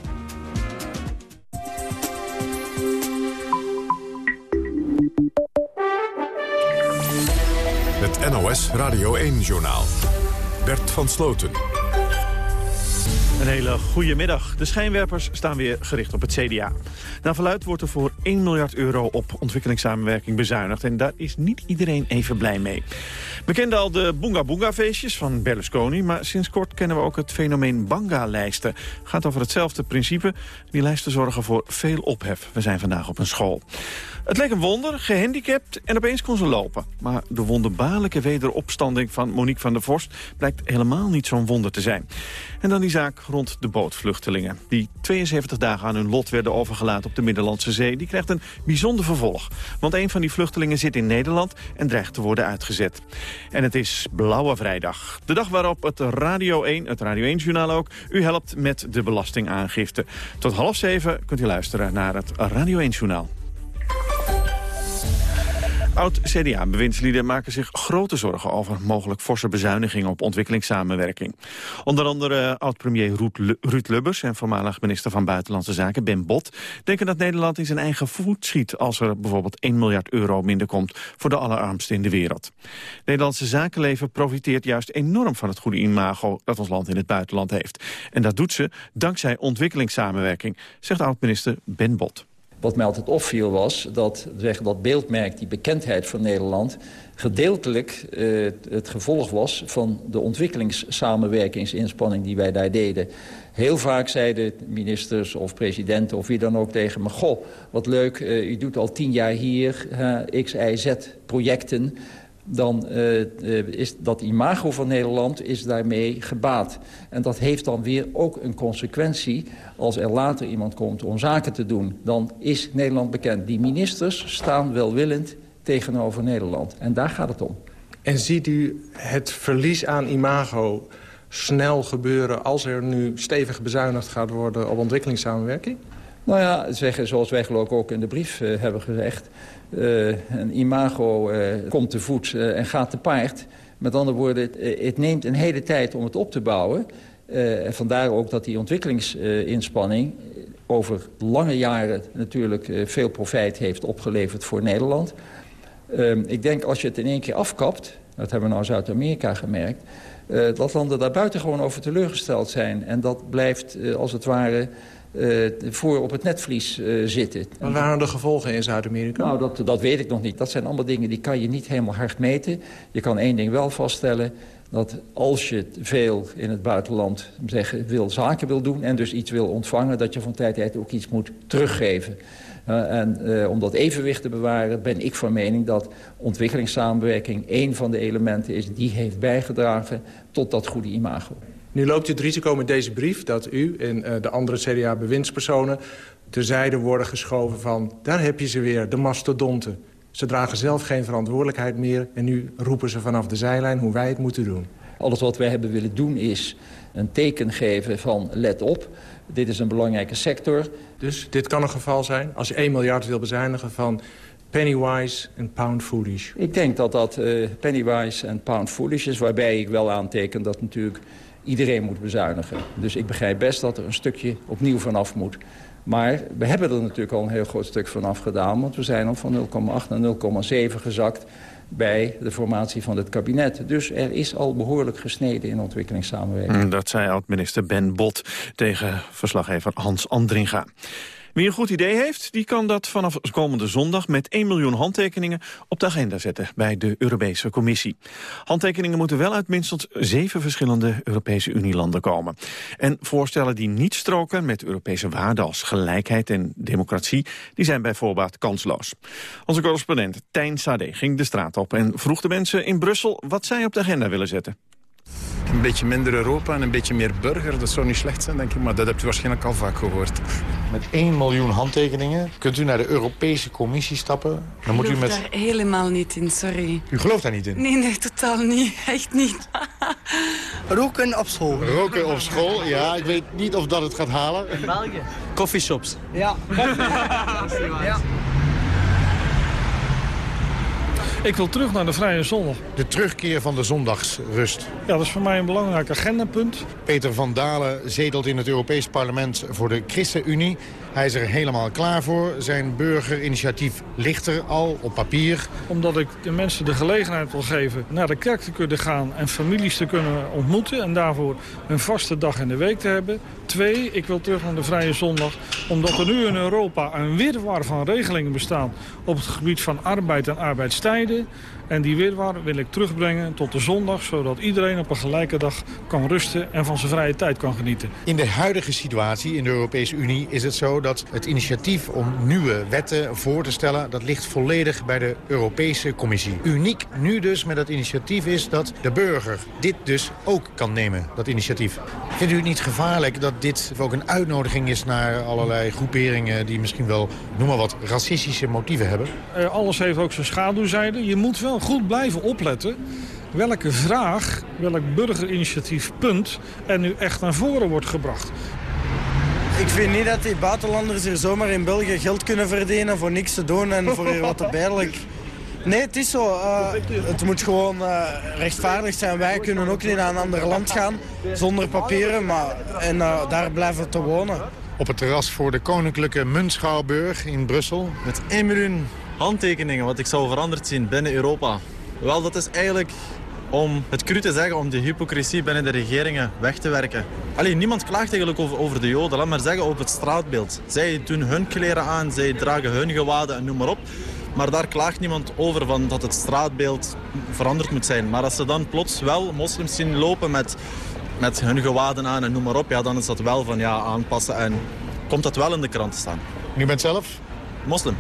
Het NOS Radio 1-journaal. Bert van Sloten. Een hele goede middag. De schijnwerpers staan weer gericht op het CDA. Naar verluid wordt er voor 1 miljard euro op ontwikkelingssamenwerking bezuinigd. En daar is niet iedereen even blij mee. We kenden al de Boonga Boonga feestjes van Berlusconi. Maar sinds kort kennen we ook het fenomeen Banga-lijsten. Gaat over hetzelfde principe. Die lijsten zorgen voor veel ophef. We zijn vandaag op een school. Het leek een wonder, gehandicapt en opeens kon ze lopen. Maar de wonderbaarlijke wederopstanding van Monique van der Vorst... blijkt helemaal niet zo'n wonder te zijn. En dan die zaak rond de bootvluchtelingen. Die 72 dagen aan hun lot werden overgelaten op de Middellandse Zee... die krijgt een bijzonder vervolg. Want een van die vluchtelingen zit in Nederland en dreigt te worden uitgezet. En het is Blauwe Vrijdag. De dag waarop het Radio 1, het Radio 1-journaal ook... u helpt met de belastingaangifte. Tot half zeven kunt u luisteren naar het Radio 1-journaal. Oud-CDA-bewindslieden maken zich grote zorgen over mogelijk forse bezuinigingen op ontwikkelingssamenwerking. Onder andere oud-premier Ruud Lubbers en voormalig minister van Buitenlandse Zaken Ben Bot denken dat Nederland in zijn eigen voet schiet als er bijvoorbeeld 1 miljard euro minder komt voor de allerarmsten in de wereld. Nederlandse zakenleven profiteert juist enorm van het goede imago dat ons land in het buitenland heeft. En dat doet ze dankzij ontwikkelingssamenwerking, zegt oud-minister Ben Bot. Wat mij altijd opviel was dat zeg, dat beeldmerk, die bekendheid van Nederland... gedeeltelijk uh, het gevolg was van de ontwikkelingssamenwerkingsinspanning die wij daar deden. Heel vaak zeiden ministers of presidenten of wie dan ook tegen me... goh, wat leuk, uh, u doet al tien jaar hier X, Y, Z projecten dan uh, is dat imago van Nederland is daarmee gebaat. En dat heeft dan weer ook een consequentie. Als er later iemand komt om zaken te doen, dan is Nederland bekend. Die ministers staan welwillend tegenover Nederland. En daar gaat het om. En ziet u het verlies aan imago snel gebeuren... als er nu stevig bezuinigd gaat worden op ontwikkelingssamenwerking? Nou ja, zeggen, zoals wij geloof ik ook in de brief uh, hebben gezegd... Uh, een imago uh, komt te voet uh, en gaat te paard. Met andere woorden, het, neemt een hele tijd om het op te bouwen. en vandaar ook dat die ontwikkelingsinspanning over lange jaren natuurlijk veel profijt heeft opgeleverd voor Nederland. Ehm, ik denk als je het in één keer afkapt, dat hebben we nou Zuid-Amerika gemerkt... dat landen daar buiten gewoon over teleurgesteld zijn. En dat blijft als het ware uh, voor op het netvlies uh, zitten. Wat waren de gevolgen in Zuid-Amerika? Nou, dat, dat weet ik nog niet. Dat zijn allemaal dingen die kan je niet helemaal hard meten. Je kan één ding wel vaststellen dat als je veel in het buitenland zeggen, wil, zaken wil doen... en dus iets wil ontvangen, dat je van tijd tot tijd ook iets moet teruggeven. Uh, en uh, om dat evenwicht te bewaren ben ik van mening dat ontwikkelingssamenwerking... één van de elementen is die heeft bijgedragen tot dat goede imago. Nu loopt u het risico met deze brief dat u en uh, de andere CDA-bewindspersonen... terzijde worden geschoven van, daar heb je ze weer, de mastodonten. Ze dragen zelf geen verantwoordelijkheid meer en nu roepen ze vanaf de zijlijn hoe wij het moeten doen. Alles wat wij hebben willen doen is een teken geven van let op. Dit is een belangrijke sector. Dus dit kan een geval zijn, als je 1 miljard wil bezuinigen van pennywise en pound foolish. Ik denk dat dat uh, pennywise en pound foolish is, waarbij ik wel aanteken dat natuurlijk iedereen moet bezuinigen. Dus ik begrijp best dat er een stukje opnieuw vanaf moet. Maar we hebben er natuurlijk al een heel groot stuk vanaf gedaan... want we zijn al van 0,8 naar 0,7 gezakt bij de formatie van het kabinet. Dus er is al behoorlijk gesneden in ontwikkelingssamenwerking. Dat zei oud-minister Ben Bot tegen verslaggever Hans Andringa. Wie een goed idee heeft, die kan dat vanaf komende zondag met 1 miljoen handtekeningen op de agenda zetten bij de Europese Commissie. Handtekeningen moeten wel uit minstens zeven verschillende Europese Unielanden komen. En voorstellen die niet stroken met Europese waarden als gelijkheid en democratie, die zijn bij voorbaat kansloos. Onze correspondent Tijn Sade ging de straat op en vroeg de mensen in Brussel wat zij op de agenda willen zetten. Een beetje minder Europa en een beetje meer burger, dat zou niet slecht zijn, denk ik. Maar dat hebt u waarschijnlijk al vaak gehoord. Met 1 miljoen handtekeningen kunt u naar de Europese Commissie stappen. Dan moet u met... daar helemaal niet in, sorry. U gelooft daar niet in? Nee, nee, totaal niet. Echt niet. Roken op school. Roken op school, ja. Ik weet niet of dat het gaat halen. In België. Coffeeshops. Ja. ja. Ik wil terug naar de Vrije Zondag. De terugkeer van de zondagsrust. Ja, dat is voor mij een belangrijk agendapunt. Peter van Dalen zetelt in het Europees Parlement voor de ChristenUnie. Hij is er helemaal klaar voor. Zijn burgerinitiatief ligt er al op papier. Omdat ik de mensen de gelegenheid wil geven naar de kerk te kunnen gaan... en families te kunnen ontmoeten en daarvoor een vaste dag in de week te hebben. Twee, ik wil terug naar de Vrije Zondag. Omdat er nu in Europa een wirwar van regelingen bestaan... op het gebied van arbeid en arbeidstijden. En die wirwar wil ik terugbrengen tot de zondag... zodat iedereen op een gelijke dag kan rusten en van zijn vrije tijd kan genieten. In de huidige situatie in de Europese Unie is het zo dat het initiatief om nieuwe wetten voor te stellen... dat ligt volledig bij de Europese Commissie. Uniek nu dus met dat initiatief is dat de burger dit dus ook kan nemen, dat initiatief. Vindt u het niet gevaarlijk dat dit ook een uitnodiging is naar allerlei groeperingen... die misschien wel, noem maar wat, racistische motieven hebben? Uh, alles heeft ook zijn schaduwzijde. Je moet wel goed blijven opletten welke vraag, welk burgerinitiatiefpunt er nu echt naar voren wordt gebracht. Ik vind niet dat die buitenlanders hier zomaar in België geld kunnen verdienen voor niks te doen en voor hier wat te berlijk. Nee, het is zo. Uh, het moet gewoon uh, rechtvaardig zijn. Wij kunnen ook niet naar een ander land gaan zonder papieren maar, en uh, daar blijven te wonen. Op het terras voor de Koninklijke Muntschouwburg in Brussel. Met 1 miljoen handtekeningen wat ik zou veranderd zien binnen Europa. Wel, dat is eigenlijk om het cru te zeggen, om de hypocrisie binnen de regeringen weg te werken. Alleen niemand klaagt eigenlijk over, over de Joden, laat maar zeggen over het straatbeeld. Zij doen hun kleren aan, zij dragen hun gewaden en noem maar op. Maar daar klaagt niemand over van dat het straatbeeld veranderd moet zijn. Maar als ze dan plots wel moslims zien lopen met, met hun gewaden aan en noem maar op... Ja, dan is dat wel van ja, aanpassen en komt dat wel in de krant te staan. U bent zelf? Moslim.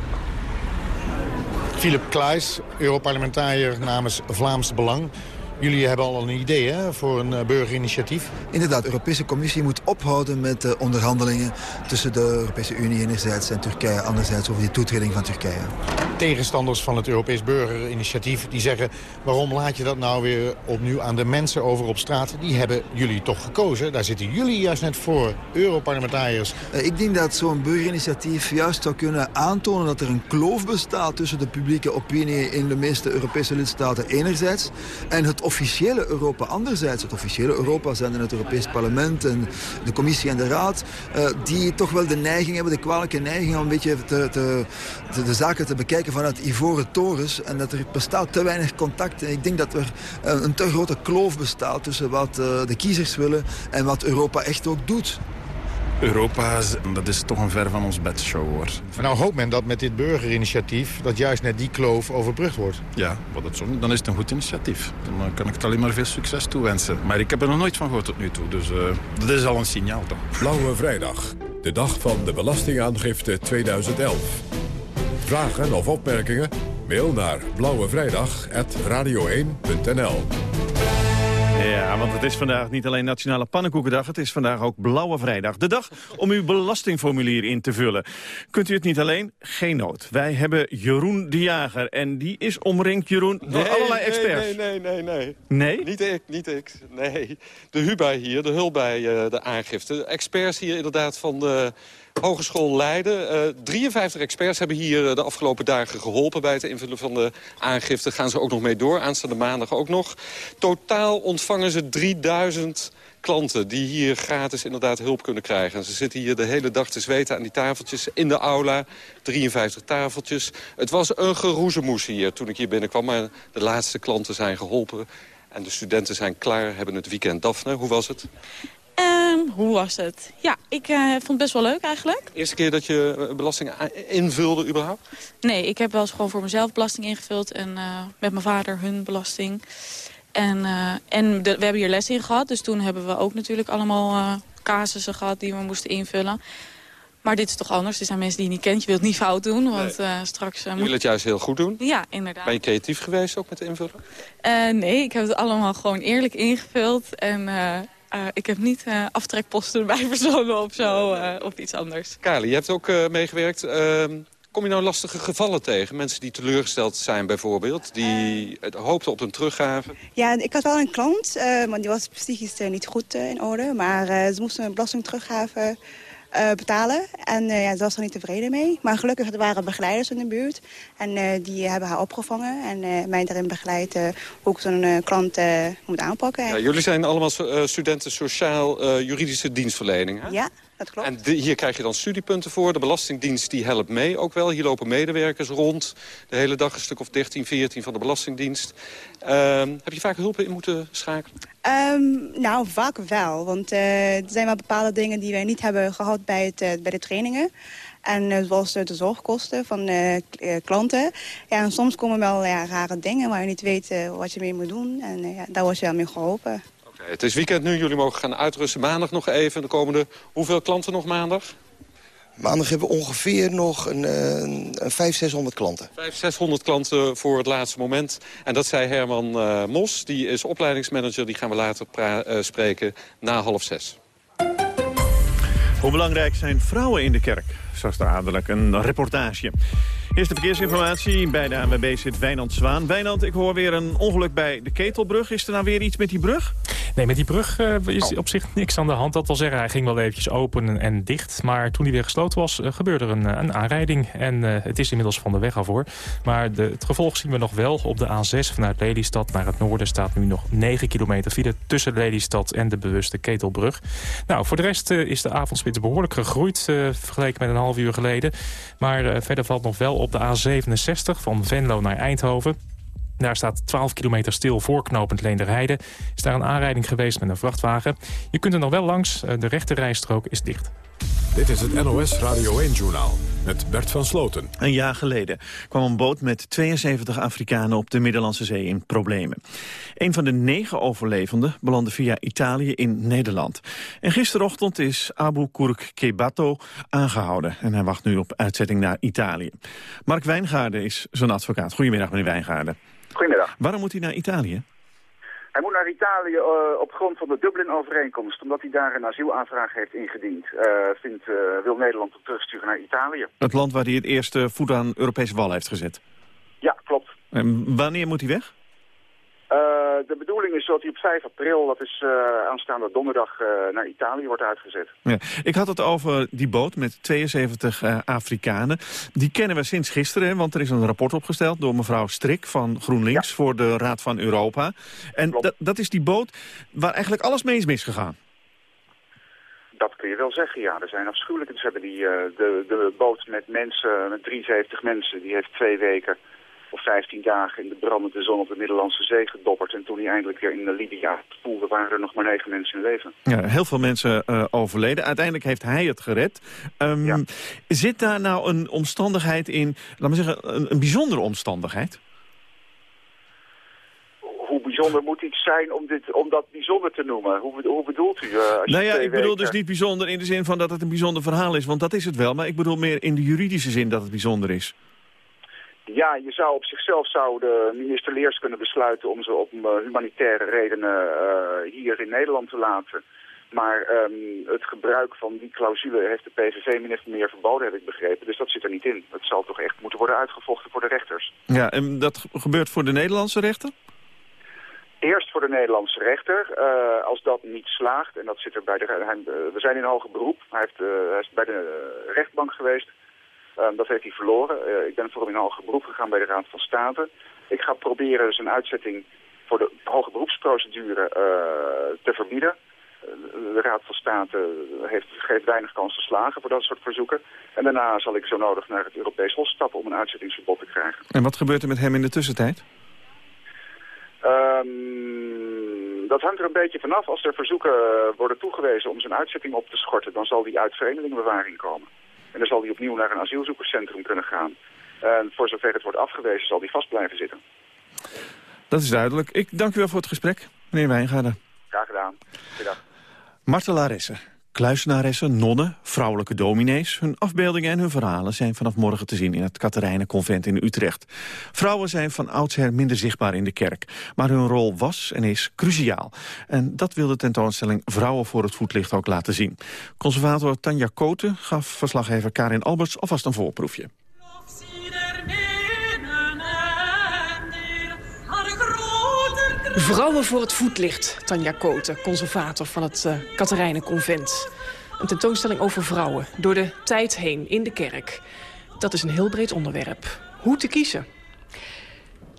Philip Klaes, Europarlementariër namens Vlaams Belang. Jullie hebben al een idee hè, voor een uh, burgerinitiatief. Inderdaad, de Europese Commissie moet ophouden met de onderhandelingen... tussen de Europese Unie enerzijds en Turkije anderzijds... over die toetreding van Turkije. Tegenstanders van het Europees burgerinitiatief die zeggen... waarom laat je dat nou weer opnieuw aan de mensen over op straat? Die hebben jullie toch gekozen. Daar zitten jullie juist net voor, Europarlementariërs. Uh, ik denk dat zo'n burgerinitiatief juist zou kunnen aantonen... dat er een kloof bestaat tussen de publieke opinie... in de meeste Europese lidstaten enerzijds... en het officiële Europa anderzijds. Het officiële Europa zijn in het Europees Parlement en de Commissie en de Raad... Uh, die toch wel de neiging hebben, de kwalijke neiging... om een beetje de zaken te bekijken vanuit ivoren torens. En dat er bestaat te weinig contact. En ik denk dat er uh, een te grote kloof bestaat tussen wat uh, de kiezers willen... en wat Europa echt ook doet. Europa, dat is toch een ver van ons bedshow hoor. Nou hoopt men dat met dit burgerinitiatief... dat juist net die kloof overbrugd wordt. Ja, wat het zo, dan is het een goed initiatief. Dan kan ik het alleen maar veel succes toewensen. Maar ik heb er nog nooit van gehoord tot nu toe. Dus uh, dat is al een signaal toch. Blauwe Vrijdag. De dag van de Belastingaangifte 2011. Vragen of opmerkingen? Mail naar blauwevrijdag.radio1.nl ja, want het is vandaag niet alleen Nationale Pannenkoekendag... het is vandaag ook Blauwe Vrijdag. De dag om uw belastingformulier in te vullen. Kunt u het niet alleen? Geen nood. Wij hebben Jeroen de Jager. En die is omringd, Jeroen, door nee, allerlei experts. Nee, nee, nee, nee. Nee? Niet ik, niet ik. Nee. De Hubei hier, de hulp bij uh, de aangifte. De experts hier inderdaad van de... Hogeschool Leiden. Uh, 53 experts hebben hier de afgelopen dagen geholpen... bij het invullen van de aangifte. Gaan ze ook nog mee door, aanstaande maandag ook nog. Totaal ontvangen ze 3000 klanten die hier gratis inderdaad hulp kunnen krijgen. En ze zitten hier de hele dag te zweten aan die tafeltjes in de aula. 53 tafeltjes. Het was een geroezemoes hier toen ik hier binnenkwam. Maar de laatste klanten zijn geholpen. En de studenten zijn klaar, hebben het weekend Daphne. Hoe was het? Um, hoe was het? Ja, ik uh, vond het best wel leuk eigenlijk. Eerste keer dat je belasting invulde überhaupt? Nee, ik heb wel eens gewoon voor mezelf belasting ingevuld. En uh, met mijn vader hun belasting. En, uh, en de, we hebben hier les in gehad. Dus toen hebben we ook natuurlijk allemaal casussen gehad die we moesten invullen. Maar dit is toch anders. Er zijn mensen die je niet kent. Je wilt niet fout doen, want nee. straks... je wil het juist heel goed doen? Ja, inderdaad. Ben je creatief geweest ook met invullen? nee, ik heb het allemaal gewoon eerlijk ingevuld. En uh, ik heb niet uh, aftrekposten erbij verzonnen of zo, uh, of iets anders. Kali, je hebt ook meegewerkt. Ehm, kom je nou lastige gevallen tegen? Mensen die teleurgesteld zijn bijvoorbeeld, die hoopten op een teruggave? Ja, ik had wel een klant, maar die was psychisch niet goed in orde. Maar ze moesten een belasting teruggaven uh, betalen. En uh, ja, ze was er niet tevreden mee. Maar gelukkig er waren begeleiders in de buurt. En uh, die hebben haar opgevangen. En mij daarin begeleid hoe ik zo'n klant moet aanpakken. Ja, jullie zijn allemaal studenten sociaal-juridische dienstverlening, hè? Ja, dat klopt. En de, hier krijg je dan studiepunten voor. De Belastingdienst die helpt mee ook wel. Hier lopen medewerkers rond. De hele dag een stuk of 13, 14 van de Belastingdienst. Uh, heb je vaak hulp in moeten schakelen? Um, nou, vaak wel. Want uh, er zijn wel bepaalde dingen die wij niet hebben gehad bij, het, uh, bij de trainingen. En uh, zoals de zorgkosten van klanten. Ja, en soms komen wel ja, rare dingen waar je niet weet wat je mee moet doen. En ja, daar word je wel mee geholpen. Het is weekend nu, jullie mogen gaan uitrusten. Maandag nog even, de komende... Hoeveel klanten nog maandag? Maandag hebben we ongeveer nog een, eh, een, een 500, 600 klanten. 500, 600 klanten voor het laatste moment. En dat zei Herman uh, Mos, die is opleidingsmanager. Die gaan we later uh, spreken na half zes. Hoe belangrijk zijn vrouwen in de kerk? Zo dadelijk een reportage. Eerste verkeersinformatie. Bij de ANWB zit Wijnand Zwaan. Wijnand, ik hoor weer een ongeluk bij de Ketelbrug. Is er nou weer iets met die brug? Nee, met die brug uh, is op zich niks aan de hand. Dat wil zeggen, hij ging wel eventjes open en dicht. Maar toen hij weer gesloten was, uh, gebeurde er een, een aanrijding. En het is inmiddels van de weg af hoor. Maar de, het gevolg zien we nog wel. Op de A6 vanuit Lelystad naar het noorden staat nu nog 9 kilometer file... tussen Lelystad en de bewuste Ketelbrug. Nou, voor de rest is de avondspits behoorlijk gegroeid... vergeleken met een half uur geleden. Maar verder valt nog wel op de A67 van Venlo naar Eindhoven. Daar staat 12 kilometer stil voorknopend Leenderheide. Is daar een aanrijding geweest met een vrachtwagen. Je kunt er nog wel langs, de rechte rijstrook is dicht. Dit is het NOS Radio 1-journaal met Bert van Sloten. Een jaar geleden kwam een boot met 72 Afrikanen op de Middellandse Zee in problemen. Een van de negen overlevenden belandde via Italië in Nederland. En gisterochtend is Abu Kurk Kebato aangehouden. En hij wacht nu op uitzetting naar Italië. Mark Wijngaarden is zijn advocaat. Goedemiddag, meneer Wijngaarden. Goedemiddag. Waarom moet hij naar Italië? Hij moet naar Italië uh, op grond van de Dublin-overeenkomst, omdat hij daar een asielaanvraag heeft ingediend. Uh, vindt, uh, wil Nederland hem terugsturen naar Italië. Het land waar hij het eerste voet aan Europese wal heeft gezet? Ja, klopt. En wanneer moet hij weg? De bedoeling is dat hij op 5 april, dat is aanstaande donderdag, naar Italië wordt uitgezet. Ja. Ik had het over die boot met 72 Afrikanen. Die kennen we sinds gisteren, want er is een rapport opgesteld door mevrouw Strik van GroenLinks ja. voor de Raad van Europa. En dat, dat is die boot waar eigenlijk alles mee is misgegaan. Dat kun je wel zeggen, ja. Er zijn afschuwelijke... Ze hebben die, uh, de, de boot met mensen, met 73 mensen, die heeft twee weken of 15 dagen in de brandende zon op de Middellandse Zee gedobberd. En toen hij eindelijk weer in Libië voelde, waren er nog maar negen mensen in leven. Ja, heel veel mensen uh, overleden. Uiteindelijk heeft hij het gered. Um, ja. Zit daar nou een omstandigheid in, laat maar zeggen, een, een bijzondere omstandigheid? hoe bijzonder moet iets zijn om, dit, om dat bijzonder te noemen? Hoe, hoe bedoelt u? Uh, nou ja, ik bedoel weken... dus niet bijzonder in de zin van dat het een bijzonder verhaal is. Want dat is het wel. Maar ik bedoel meer in de juridische zin dat het bijzonder is. Ja, je zou op zichzelf zou de minister Leers kunnen besluiten om ze op uh, humanitaire redenen uh, hier in Nederland te laten. Maar um, het gebruik van die clausule heeft de PVV-minister meer verboden, heb ik begrepen. Dus dat zit er niet in. Het zal toch echt moeten worden uitgevochten voor de rechters. Ja, en dat gebeurt voor de Nederlandse rechter? Eerst voor de Nederlandse rechter. Uh, als dat niet slaagt, en dat zit er bij de... Hij, we zijn in hoger beroep. Hij, heeft, uh, hij is bij de rechtbank geweest. Dat heeft hij verloren. ik ben voor hem in hoger beroep gegaan bij de Raad van State. Ik ga proberen zijn uitzetting voor de hoge beroepsprocedure te verbieden. De Raad van State heeft, geeft weinig kans te slagen voor dat soort verzoeken. En daarna zal ik zo nodig naar het Europees Hof stappen om een uitzettingsverbod te krijgen. En wat gebeurt er met hem in de tussentijd? Um, dat hangt er een beetje vanaf. Als er verzoeken worden toegewezen om zijn uitzetting op te schorten... dan zal die uit vreemdelingenbewaring komen. En dan zal hij opnieuw naar een asielzoekerscentrum kunnen gaan. En voor zover het wordt afgewezen zal hij vast blijven zitten. Dat is duidelijk. Ik dank u wel voor het gesprek, meneer Wijngaarden. Graag gedaan. Goedendag. Martelaressen. Kluisenaressen, nonnen, vrouwelijke dominees. Hun afbeeldingen en hun verhalen zijn vanaf morgen te zien in het Katerijnenconvent in Utrecht. Vrouwen zijn van oudsher minder zichtbaar in de kerk. Maar hun rol was en is cruciaal. En dat wil de tentoonstelling Vrouwen voor het voetlicht ook laten zien. Conservator Tanja Koten gaf verslaggever Karin Alberts alvast een voorproefje. Vrouwen voor het voetlicht, Tanja Koten, conservator van het uh. Een tentoonstelling over vrouwen, door de tijd heen, in de kerk. Dat is een heel breed onderwerp. Hoe te kiezen?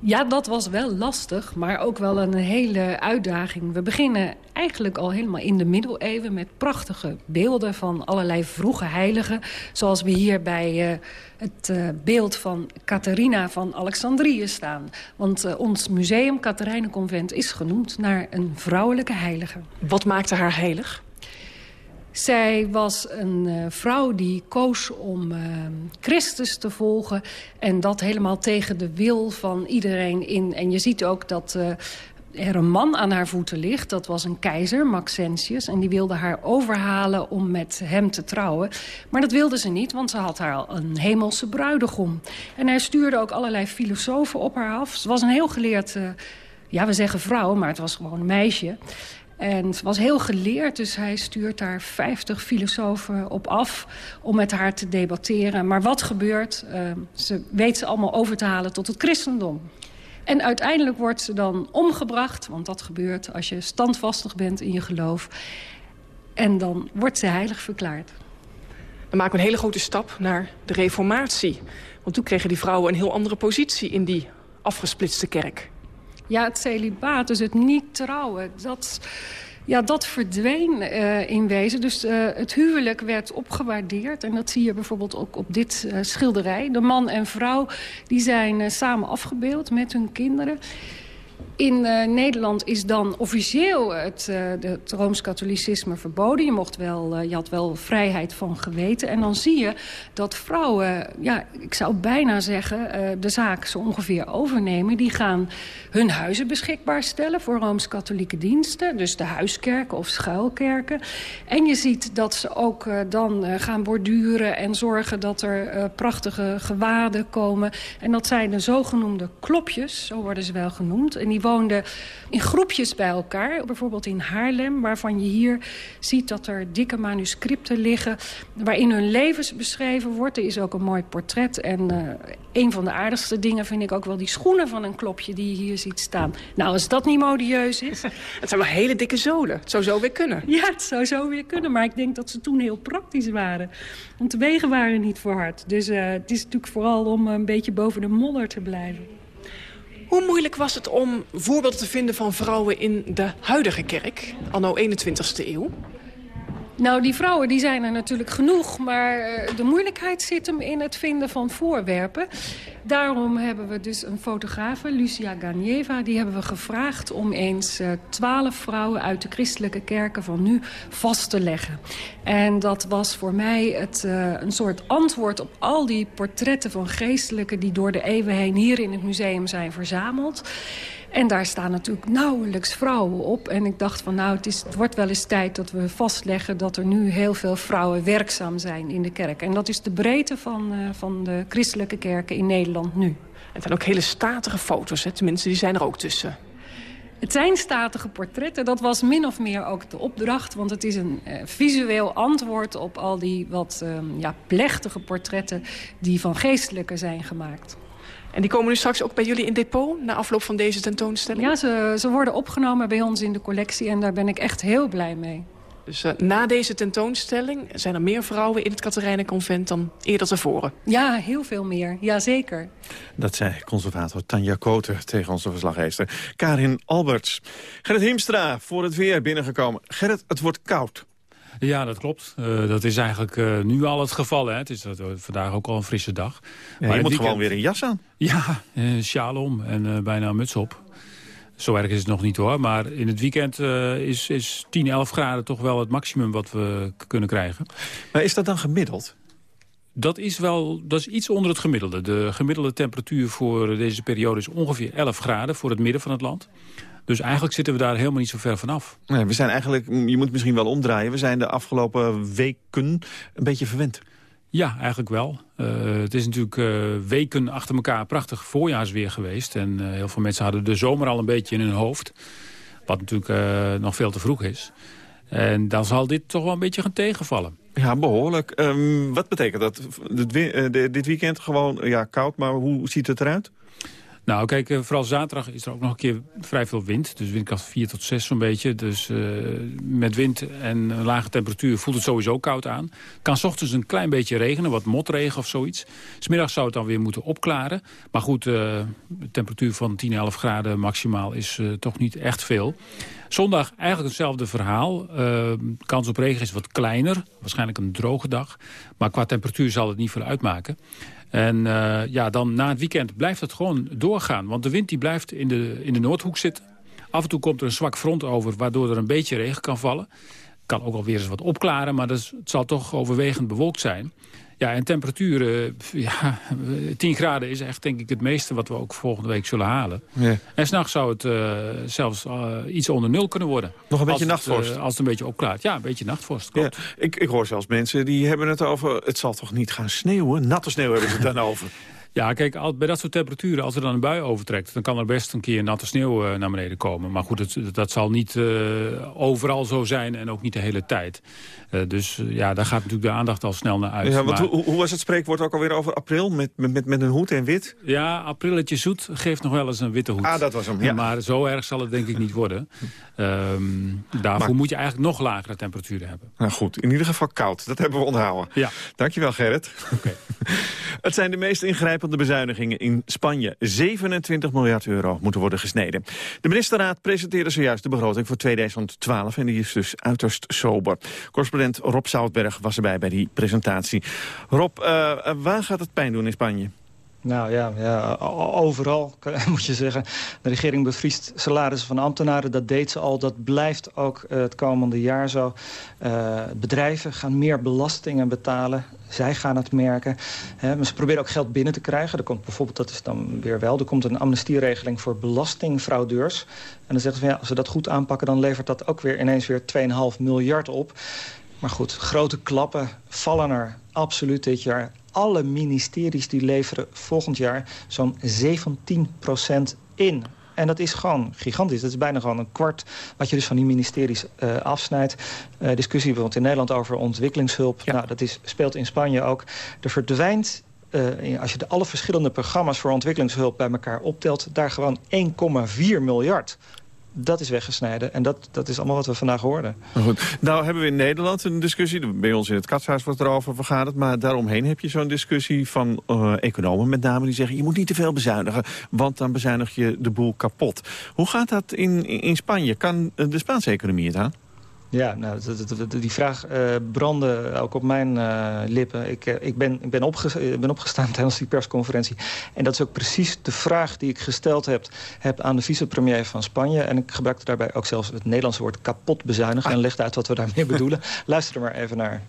Ja, dat was wel lastig, maar ook wel een hele uitdaging. We beginnen eigenlijk al helemaal in de middeleeuwen... met prachtige beelden van allerlei vroege heiligen. Zoals we hier bij uh, het uh, beeld van Catharina van Alexandrië staan. Want uh, ons museum, Catharijnenconvent, is genoemd naar een vrouwelijke heilige. Wat maakte haar heilig? Zij was een uh, vrouw die koos om uh, Christus te volgen. En dat helemaal tegen de wil van iedereen in. En je ziet ook dat uh, er een man aan haar voeten ligt. Dat was een keizer, Maxentius. En die wilde haar overhalen om met hem te trouwen. Maar dat wilde ze niet, want ze had haar al een hemelse bruidegom. En hij stuurde ook allerlei filosofen op haar af. Ze was een heel geleerd... Ja, we zeggen vrouw, maar het was gewoon een meisje. En ze was heel geleerd, dus hij stuurt daar 50 filosofen op af... om met haar te debatteren. Maar wat gebeurt? Uh, ze weet ze allemaal over te halen tot het christendom. En uiteindelijk wordt ze dan omgebracht, want dat gebeurt als je standvastig bent in je geloof. En dan wordt ze heilig verklaard. Dan maken we een hele grote stap naar de reformatie. Want toen kregen die vrouwen een heel andere positie in die afgesplitste kerk. Ja, het celibaat, dus het niet trouwen, dat, ja, dat verdween uh, in wezen. Dus uh, het huwelijk werd opgewaardeerd. En dat zie je bijvoorbeeld ook op dit uh, schilderij. De man en vrouw die zijn samen afgebeeld met hun kinderen. In uh, Nederland is dan officieel het, uh, Rooms-Katholicisme verboden. Je, mocht wel, je had wel vrijheid van geweten. En dan zie je dat vrouwen, ja, ik zou bijna zeggen... de zaak zo ongeveer overnemen. Die gaan hun huizen beschikbaar stellen voor Rooms-Katholieke diensten. Dus de huiskerken of schuilkerken. En je ziet dat ze ook dan gaan borduren en zorgen... dat er prachtige gewaden komen. En dat zijn de zogenoemde klopjes, zo worden ze wel genoemd... En die woonden in groepjes bij elkaar. Bijvoorbeeld in Haarlem, waarvan je hier ziet dat er dikke manuscripten liggen... waarin hun levens beschreven wordt. Er is ook een mooi portret. En uh, een van de aardigste dingen vind ik ook wel die schoenen van een klopje... die je hier ziet staan. Nou, als dat niet modieus is... het zijn wel hele dikke zolen. Het zou zo weer kunnen. Ja, het zou zo weer kunnen. Maar ik denk dat ze toen heel praktisch waren. Want de wegen waren niet voor hard. Dus uh, het is natuurlijk vooral om een beetje boven de modder te blijven. Hoe moeilijk was het om voorbeelden te vinden van vrouwen in de huidige kerk, anno 21ste eeuw? Nou, die vrouwen die zijn er natuurlijk genoeg. Maar de moeilijkheid zit hem in het vinden van voorwerpen. Daarom hebben we dus een fotografe, Lucia Ganieva... die hebben we gevraagd om eens twaalf vrouwen uit de christelijke kerken van nu vast te leggen. En dat was voor mij het, uh, een soort antwoord op al die portretten van geestelijken... die door de eeuwen heen hier in het museum zijn verzameld. En daar staan natuurlijk nauwelijks vrouwen op. En ik dacht van nou, het, is, het wordt wel eens tijd dat we vastleggen... dat er nu heel veel vrouwen werkzaam zijn in de kerk. En dat is de breedte van, uh, van de christelijke kerken in Nederland nu. Het zijn ook hele statige foto's, hè? tenminste die zijn er ook tussen. Het zijn statige portretten. Dat was min of meer ook de opdracht. Want het is een uh, visueel antwoord op al die wat uh, ja, plechtige portretten... die van geestelijken zijn gemaakt. En die komen nu straks ook bij jullie in depot... na afloop van deze tentoonstelling? Ja, ze, ze worden opgenomen bij ons in de collectie... en daar ben ik echt heel blij mee. Dus uh, na deze tentoonstelling zijn er meer vrouwen in het Katerijnenconvent dan eerder tevoren? Ja, heel veel meer. Jazeker. Dat zei conservator Tanja Koter tegen onze verslaggever Karin Alberts. Gerrit Hiemstra voor het weer binnengekomen. Gerrit, het wordt koud. Ja, dat klopt. Uh, dat is eigenlijk uh, nu al het geval. Hè. Het is uh, vandaag ook al een frisse dag. Ja, maar je moet weekend... gewoon weer een jas aan. Ja, een sjaal om en bijna een muts op. Zo erg is het nog niet hoor. Maar in het weekend is, is 10, 11 graden toch wel het maximum wat we kunnen krijgen. Maar is dat dan gemiddeld? Dat is wel dat is iets onder het gemiddelde. De gemiddelde temperatuur voor deze periode is ongeveer 11 graden voor het midden van het land. Dus eigenlijk zitten we daar helemaal niet zo ver vanaf. Nee, we zijn eigenlijk, je moet misschien wel omdraaien... we zijn de afgelopen weken een beetje verwend. Ja, eigenlijk wel. Uh, het is natuurlijk uh, weken achter elkaar prachtig voorjaarsweer geweest. En uh, heel veel mensen hadden de zomer al een beetje in hun hoofd. Wat natuurlijk nog veel te vroeg is. En dan zal dit toch wel een beetje gaan tegenvallen. Ja, behoorlijk. Um, wat betekent dat? Dit, dit weekend gewoon ja, koud, maar hoe ziet het eruit? Nou, kijk, vooral zaterdag is er ook nog een keer vrij veel wind. Dus windkracht 4 tot 6 zo'n beetje. Dus uh, met wind en een lage temperatuur voelt het sowieso koud aan. Kan s ochtends een klein beetje regenen, wat motregen of zoiets. Smiddag zou het dan weer moeten opklaren. Maar goed, uh, de temperatuur van 10, 11 graden maximaal is toch niet echt veel. Zondag eigenlijk hetzelfde verhaal. Uh, kans op regen is wat kleiner. Waarschijnlijk een droge dag. Maar qua temperatuur zal het niet veel uitmaken. En uh, ja, dan na het weekend blijft het gewoon doorgaan. Want de wind die blijft in de, in de Noordhoek zitten. Af en toe komt er een zwak front over, waardoor er een beetje regen kan vallen. Kan ook alweer eens wat opklaren, maar dat het zal toch overwegend bewolkt zijn. Ja, en temperaturen, ja, 10 graden is echt denk ik het meeste wat we ook volgende week zullen halen. Ja. En s'nachts zou het uh, zelfs uh, iets onder nul kunnen worden. Nog een beetje nachtvorst? Het, uh, als het een beetje opklaart. Ja, een beetje nachtvorst. Ja. Ik, ik hoor zelfs mensen die hebben het over... het zal toch niet gaan sneeuwen? Natte sneeuw hebben ze het dan over. Ja, kijk, bij dat soort temperaturen, als er dan een bui overtrekt... dan kan er best een keer natte sneeuw naar beneden komen. Maar goed, het, dat zal niet uh, overal zo zijn en ook niet de hele tijd. Uh, dus ja, daar gaat natuurlijk de aandacht al snel naar uit. Ja, want maar... hoe, hoe was het spreekwoord ook alweer over april? Met, met, met een hoed en wit? Ja, aprilletje zoet geeft nog wel eens een witte hoed. Ah, dat was hem, ja. Maar zo erg zal het denk ik niet worden. Um, daarvoor maar... moet je eigenlijk nog lagere temperaturen hebben. Nou goed, in ieder geval koud. Dat hebben we onthouden. Ja. Dankjewel, Gerrit. Okay. het zijn de meest ingrijpende bezuinigingen in Spanje. 27 miljard euro moeten worden gesneden. De ministerraad presenteerde zojuist de begroting voor 2012... en die is dus uiterst sober. Correspondent Rob Zoutberg was erbij bij die presentatie. Rob, uh, waar gaat het pijn doen in Spanje? Nou ja, ja, overal moet je zeggen. De regering bevriest salarissen van ambtenaren. Dat deed ze al, dat blijft ook het komende jaar zo. Bedrijven gaan meer belastingen betalen. Zij gaan het merken. Maar ze proberen ook geld binnen te krijgen. Er komt bijvoorbeeld, dat is dan weer wel... er komt een amnestieregeling voor belastingfraudeurs. En dan zeggen ze ja, als we dat goed aanpakken... dan levert dat ook weer ineens weer 2,5 miljard op. Maar goed, grote klappen vallen er absoluut dit jaar alle ministeries die leveren volgend jaar zo'n 17% in. En dat is gewoon gigantisch. Dat is bijna gewoon een kwart wat je dus van die ministeries uh, afsnijdt. Uh, discussie bijvoorbeeld in Nederland over ontwikkelingshulp. Ja. Nou, dat is, speelt in Spanje ook. Er verdwijnt, uh, als je de alle verschillende programma's voor ontwikkelingshulp bij elkaar optelt... daar gewoon 1,4 miljard dat is weggesneden. En dat, dat is allemaal wat we vandaag hoorden. Goed. Nou hebben we in Nederland een discussie. Bij ons in het katshuis wordt erover vergaderd. Maar daaromheen heb je zo'n discussie van uh, economen met name. Die zeggen je moet niet te veel bezuinigen. Want dan bezuinig je de boel kapot. Hoe gaat dat in, in Spanje? Kan de Spaanse economie het aan? Ja, nou, die vraag uh, brandde ook op mijn uh, lippen. Ik, uh, ik, ben, ik ben, opge ben opgestaan tijdens die persconferentie. En dat is ook precies de vraag die ik gesteld heb, heb aan de vicepremier van Spanje. En ik gebruikte daarbij ook zelfs het Nederlandse woord kapot bezuinigen. Ah. En legde uit wat we daarmee bedoelen. Luister er maar even naar.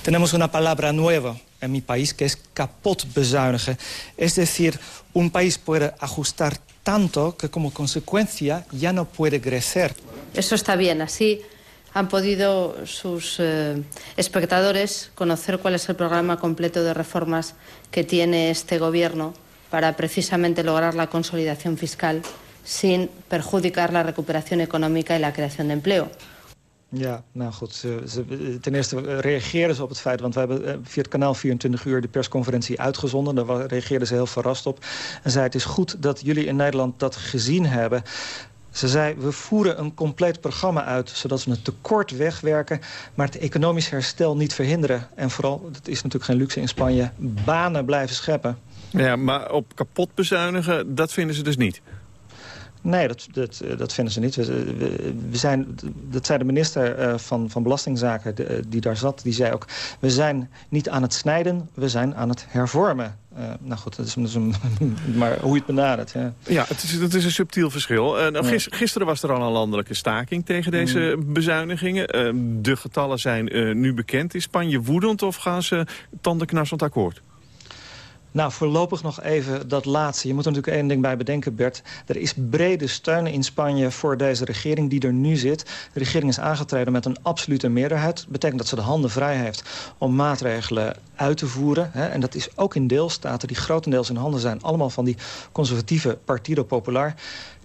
Tenemos una palabra nueva en mi país que es kapot bezuinigen. Es decir, un país puede ajustar tanto que como consecuencia ya no puede crecer. Eso está bien, así han podido sus eh, espectadores conocer cuál es el programa completo de reformas que tiene este gobierno para precisamente lograr la consolidación fiscal sin perjudicar la recuperación económica y la creación de empleo. Ja, nou goed. Ze, ten eerste reageerden ze op het feit... want we hebben via het kanaal 24 uur de persconferentie uitgezonden. Daar reageerden ze heel verrast op. En zei, het is goed dat jullie in Nederland dat gezien hebben. Ze zei, we voeren een compleet programma uit... zodat we het tekort wegwerken, maar het economisch herstel niet verhinderen. En vooral, dat is natuurlijk geen luxe in Spanje, banen blijven scheppen. Ja, maar op kapot bezuinigen, dat vinden ze dus niet? Nee, dat, dat, dat vinden ze niet. We, we, zijn, dat zei de minister uh, van, van Belastingzaken de, die daar zat. Die zei ook, we zijn niet aan het snijden, we zijn aan het hervormen. Uh, nou goed, dat is, dat is een, maar hoe je het benadert. Ja, ja het, is, het is een subtiel verschil. Uh, nou, gis, gisteren was er al een landelijke staking tegen deze mm. bezuinigingen. de getallen zijn nu bekend. Is Spanje woedend of gaan ze tandenknarsend akkoord? Nou, voorlopig nog even dat laatste. Je moet er natuurlijk één ding bij bedenken, Bert. Er is brede steun in Spanje voor deze regering die er nu zit. De regering is aangetreden met een absolute meerderheid. Dat betekent dat ze de handen vrij heeft om maatregelen uit te voeren. Hè. En dat is ook in deelstaten die grotendeels in handen zijn. Allemaal van die conservatieve Partido Popular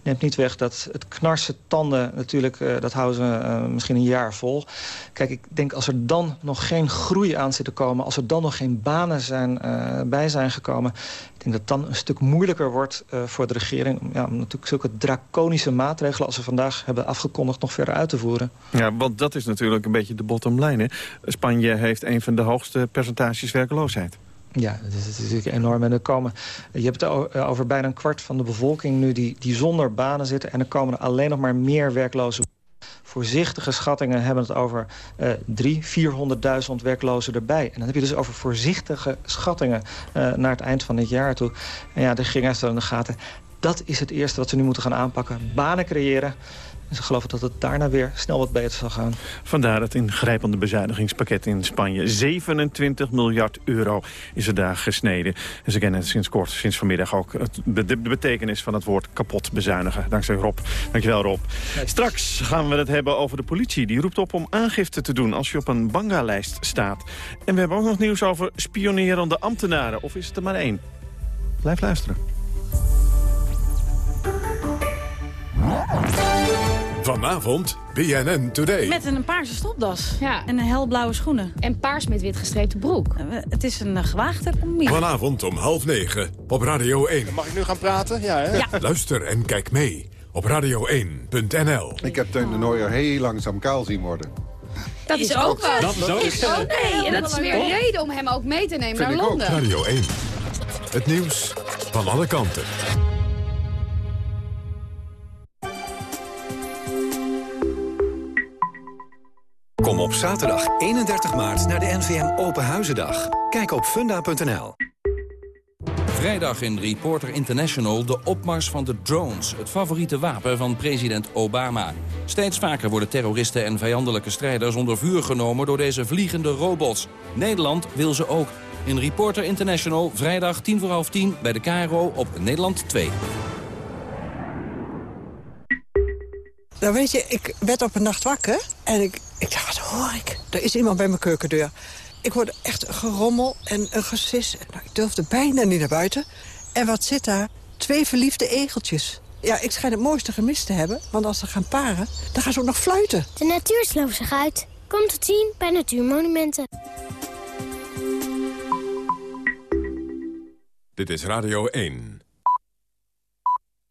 neemt niet weg dat het knarsen tanden natuurlijk, uh, dat houden ze uh, misschien een jaar vol. Kijk, ik denk als er dan nog geen groei aan zit te komen... als er dan nog geen banen zijn, uh, bij zijn gekomen... ik denk dat het dan een stuk moeilijker wordt voor de regering... om, ja, om natuurlijk zulke draconische maatregelen als we vandaag hebben afgekondigd... nog verder uit te voeren. Ja, want dat is natuurlijk een beetje de bottom line. Spanje heeft een van de hoogste percentages werkloosheid. Ja, dat is, natuurlijk enorm. En er komen, je hebt het over bijna een kwart van de bevolking nu die, die zonder banen zitten. En er komen alleen nog maar meer werklozen. Voorzichtige schattingen hebben het over uh, 300.000, 400.000 werklozen erbij. En dan heb je dus over voorzichtige schattingen uh, naar het eind van dit jaar toe. En ja, de er in de gaten. Dat is het eerste wat ze nu moeten gaan aanpakken. Banen creëren. En ze geloven dat het daarna weer snel wat beter zal gaan. Vandaar het ingrijpende bezuinigingspakket in Spanje. 27 miljard euro is er daar gesneden. En ze kennen sinds kort, sinds vanmiddag ook... Het, de, betekenis van het woord kapot bezuinigen. Dankzij Rob. Dankjewel Rob. Straks gaan we het hebben over de politie. Die roept op om aangifte te doen als je op een banga-lijst staat. En we hebben ook nog nieuws over spionerende ambtenaren. Of is het er maar één? Blijf luisteren. Vanavond BNN Today. Met een paarse stopdas ja. en een helblauwe schoenen. En paars met wit gestreepte broek. Uh, het is een uh, gewaagde combi. Vanavond om half negen op Radio 1. Mag ik nu gaan praten? Ja, hè? ja. Luister en kijk mee op radio1.nl. Ik heb Teun de Nooier heel langzaam kaal zien worden. Dat is, is ook wel. Dat is ook. Oh nee, en dat is weer reden om hem ook mee te nemen Vind naar Londen. Ook. Radio 1. Het nieuws van alle kanten. Kom op zaterdag 31 maart naar de NVM Open Huizendag. Kijk op funda.nl. Vrijdag in Reporter International de opmars van de drones. Het favoriete wapen van president Obama. Steeds vaker worden terroristen en vijandelijke strijders onder vuur genomen door deze vliegende robots. Nederland wil ze ook. In Reporter International vrijdag 10 voor half 10 bij de KRO op Nederland 2. Nou weet je, ik werd op een nacht wakker en ik, ik dacht, wat hoor ik? Er is iemand bij mijn keukendeur. Ik hoorde echt een gerommel en een gesis. Nou, ik durfde bijna niet naar buiten. En wat zit daar? Twee verliefde egeltjes. Ja, ik schijn het mooiste gemist te hebben, want als ze gaan paren, dan gaan ze ook nog fluiten. De natuur sloopt zich uit. Kom tot zien bij Natuurmonumenten. Dit is Radio 1.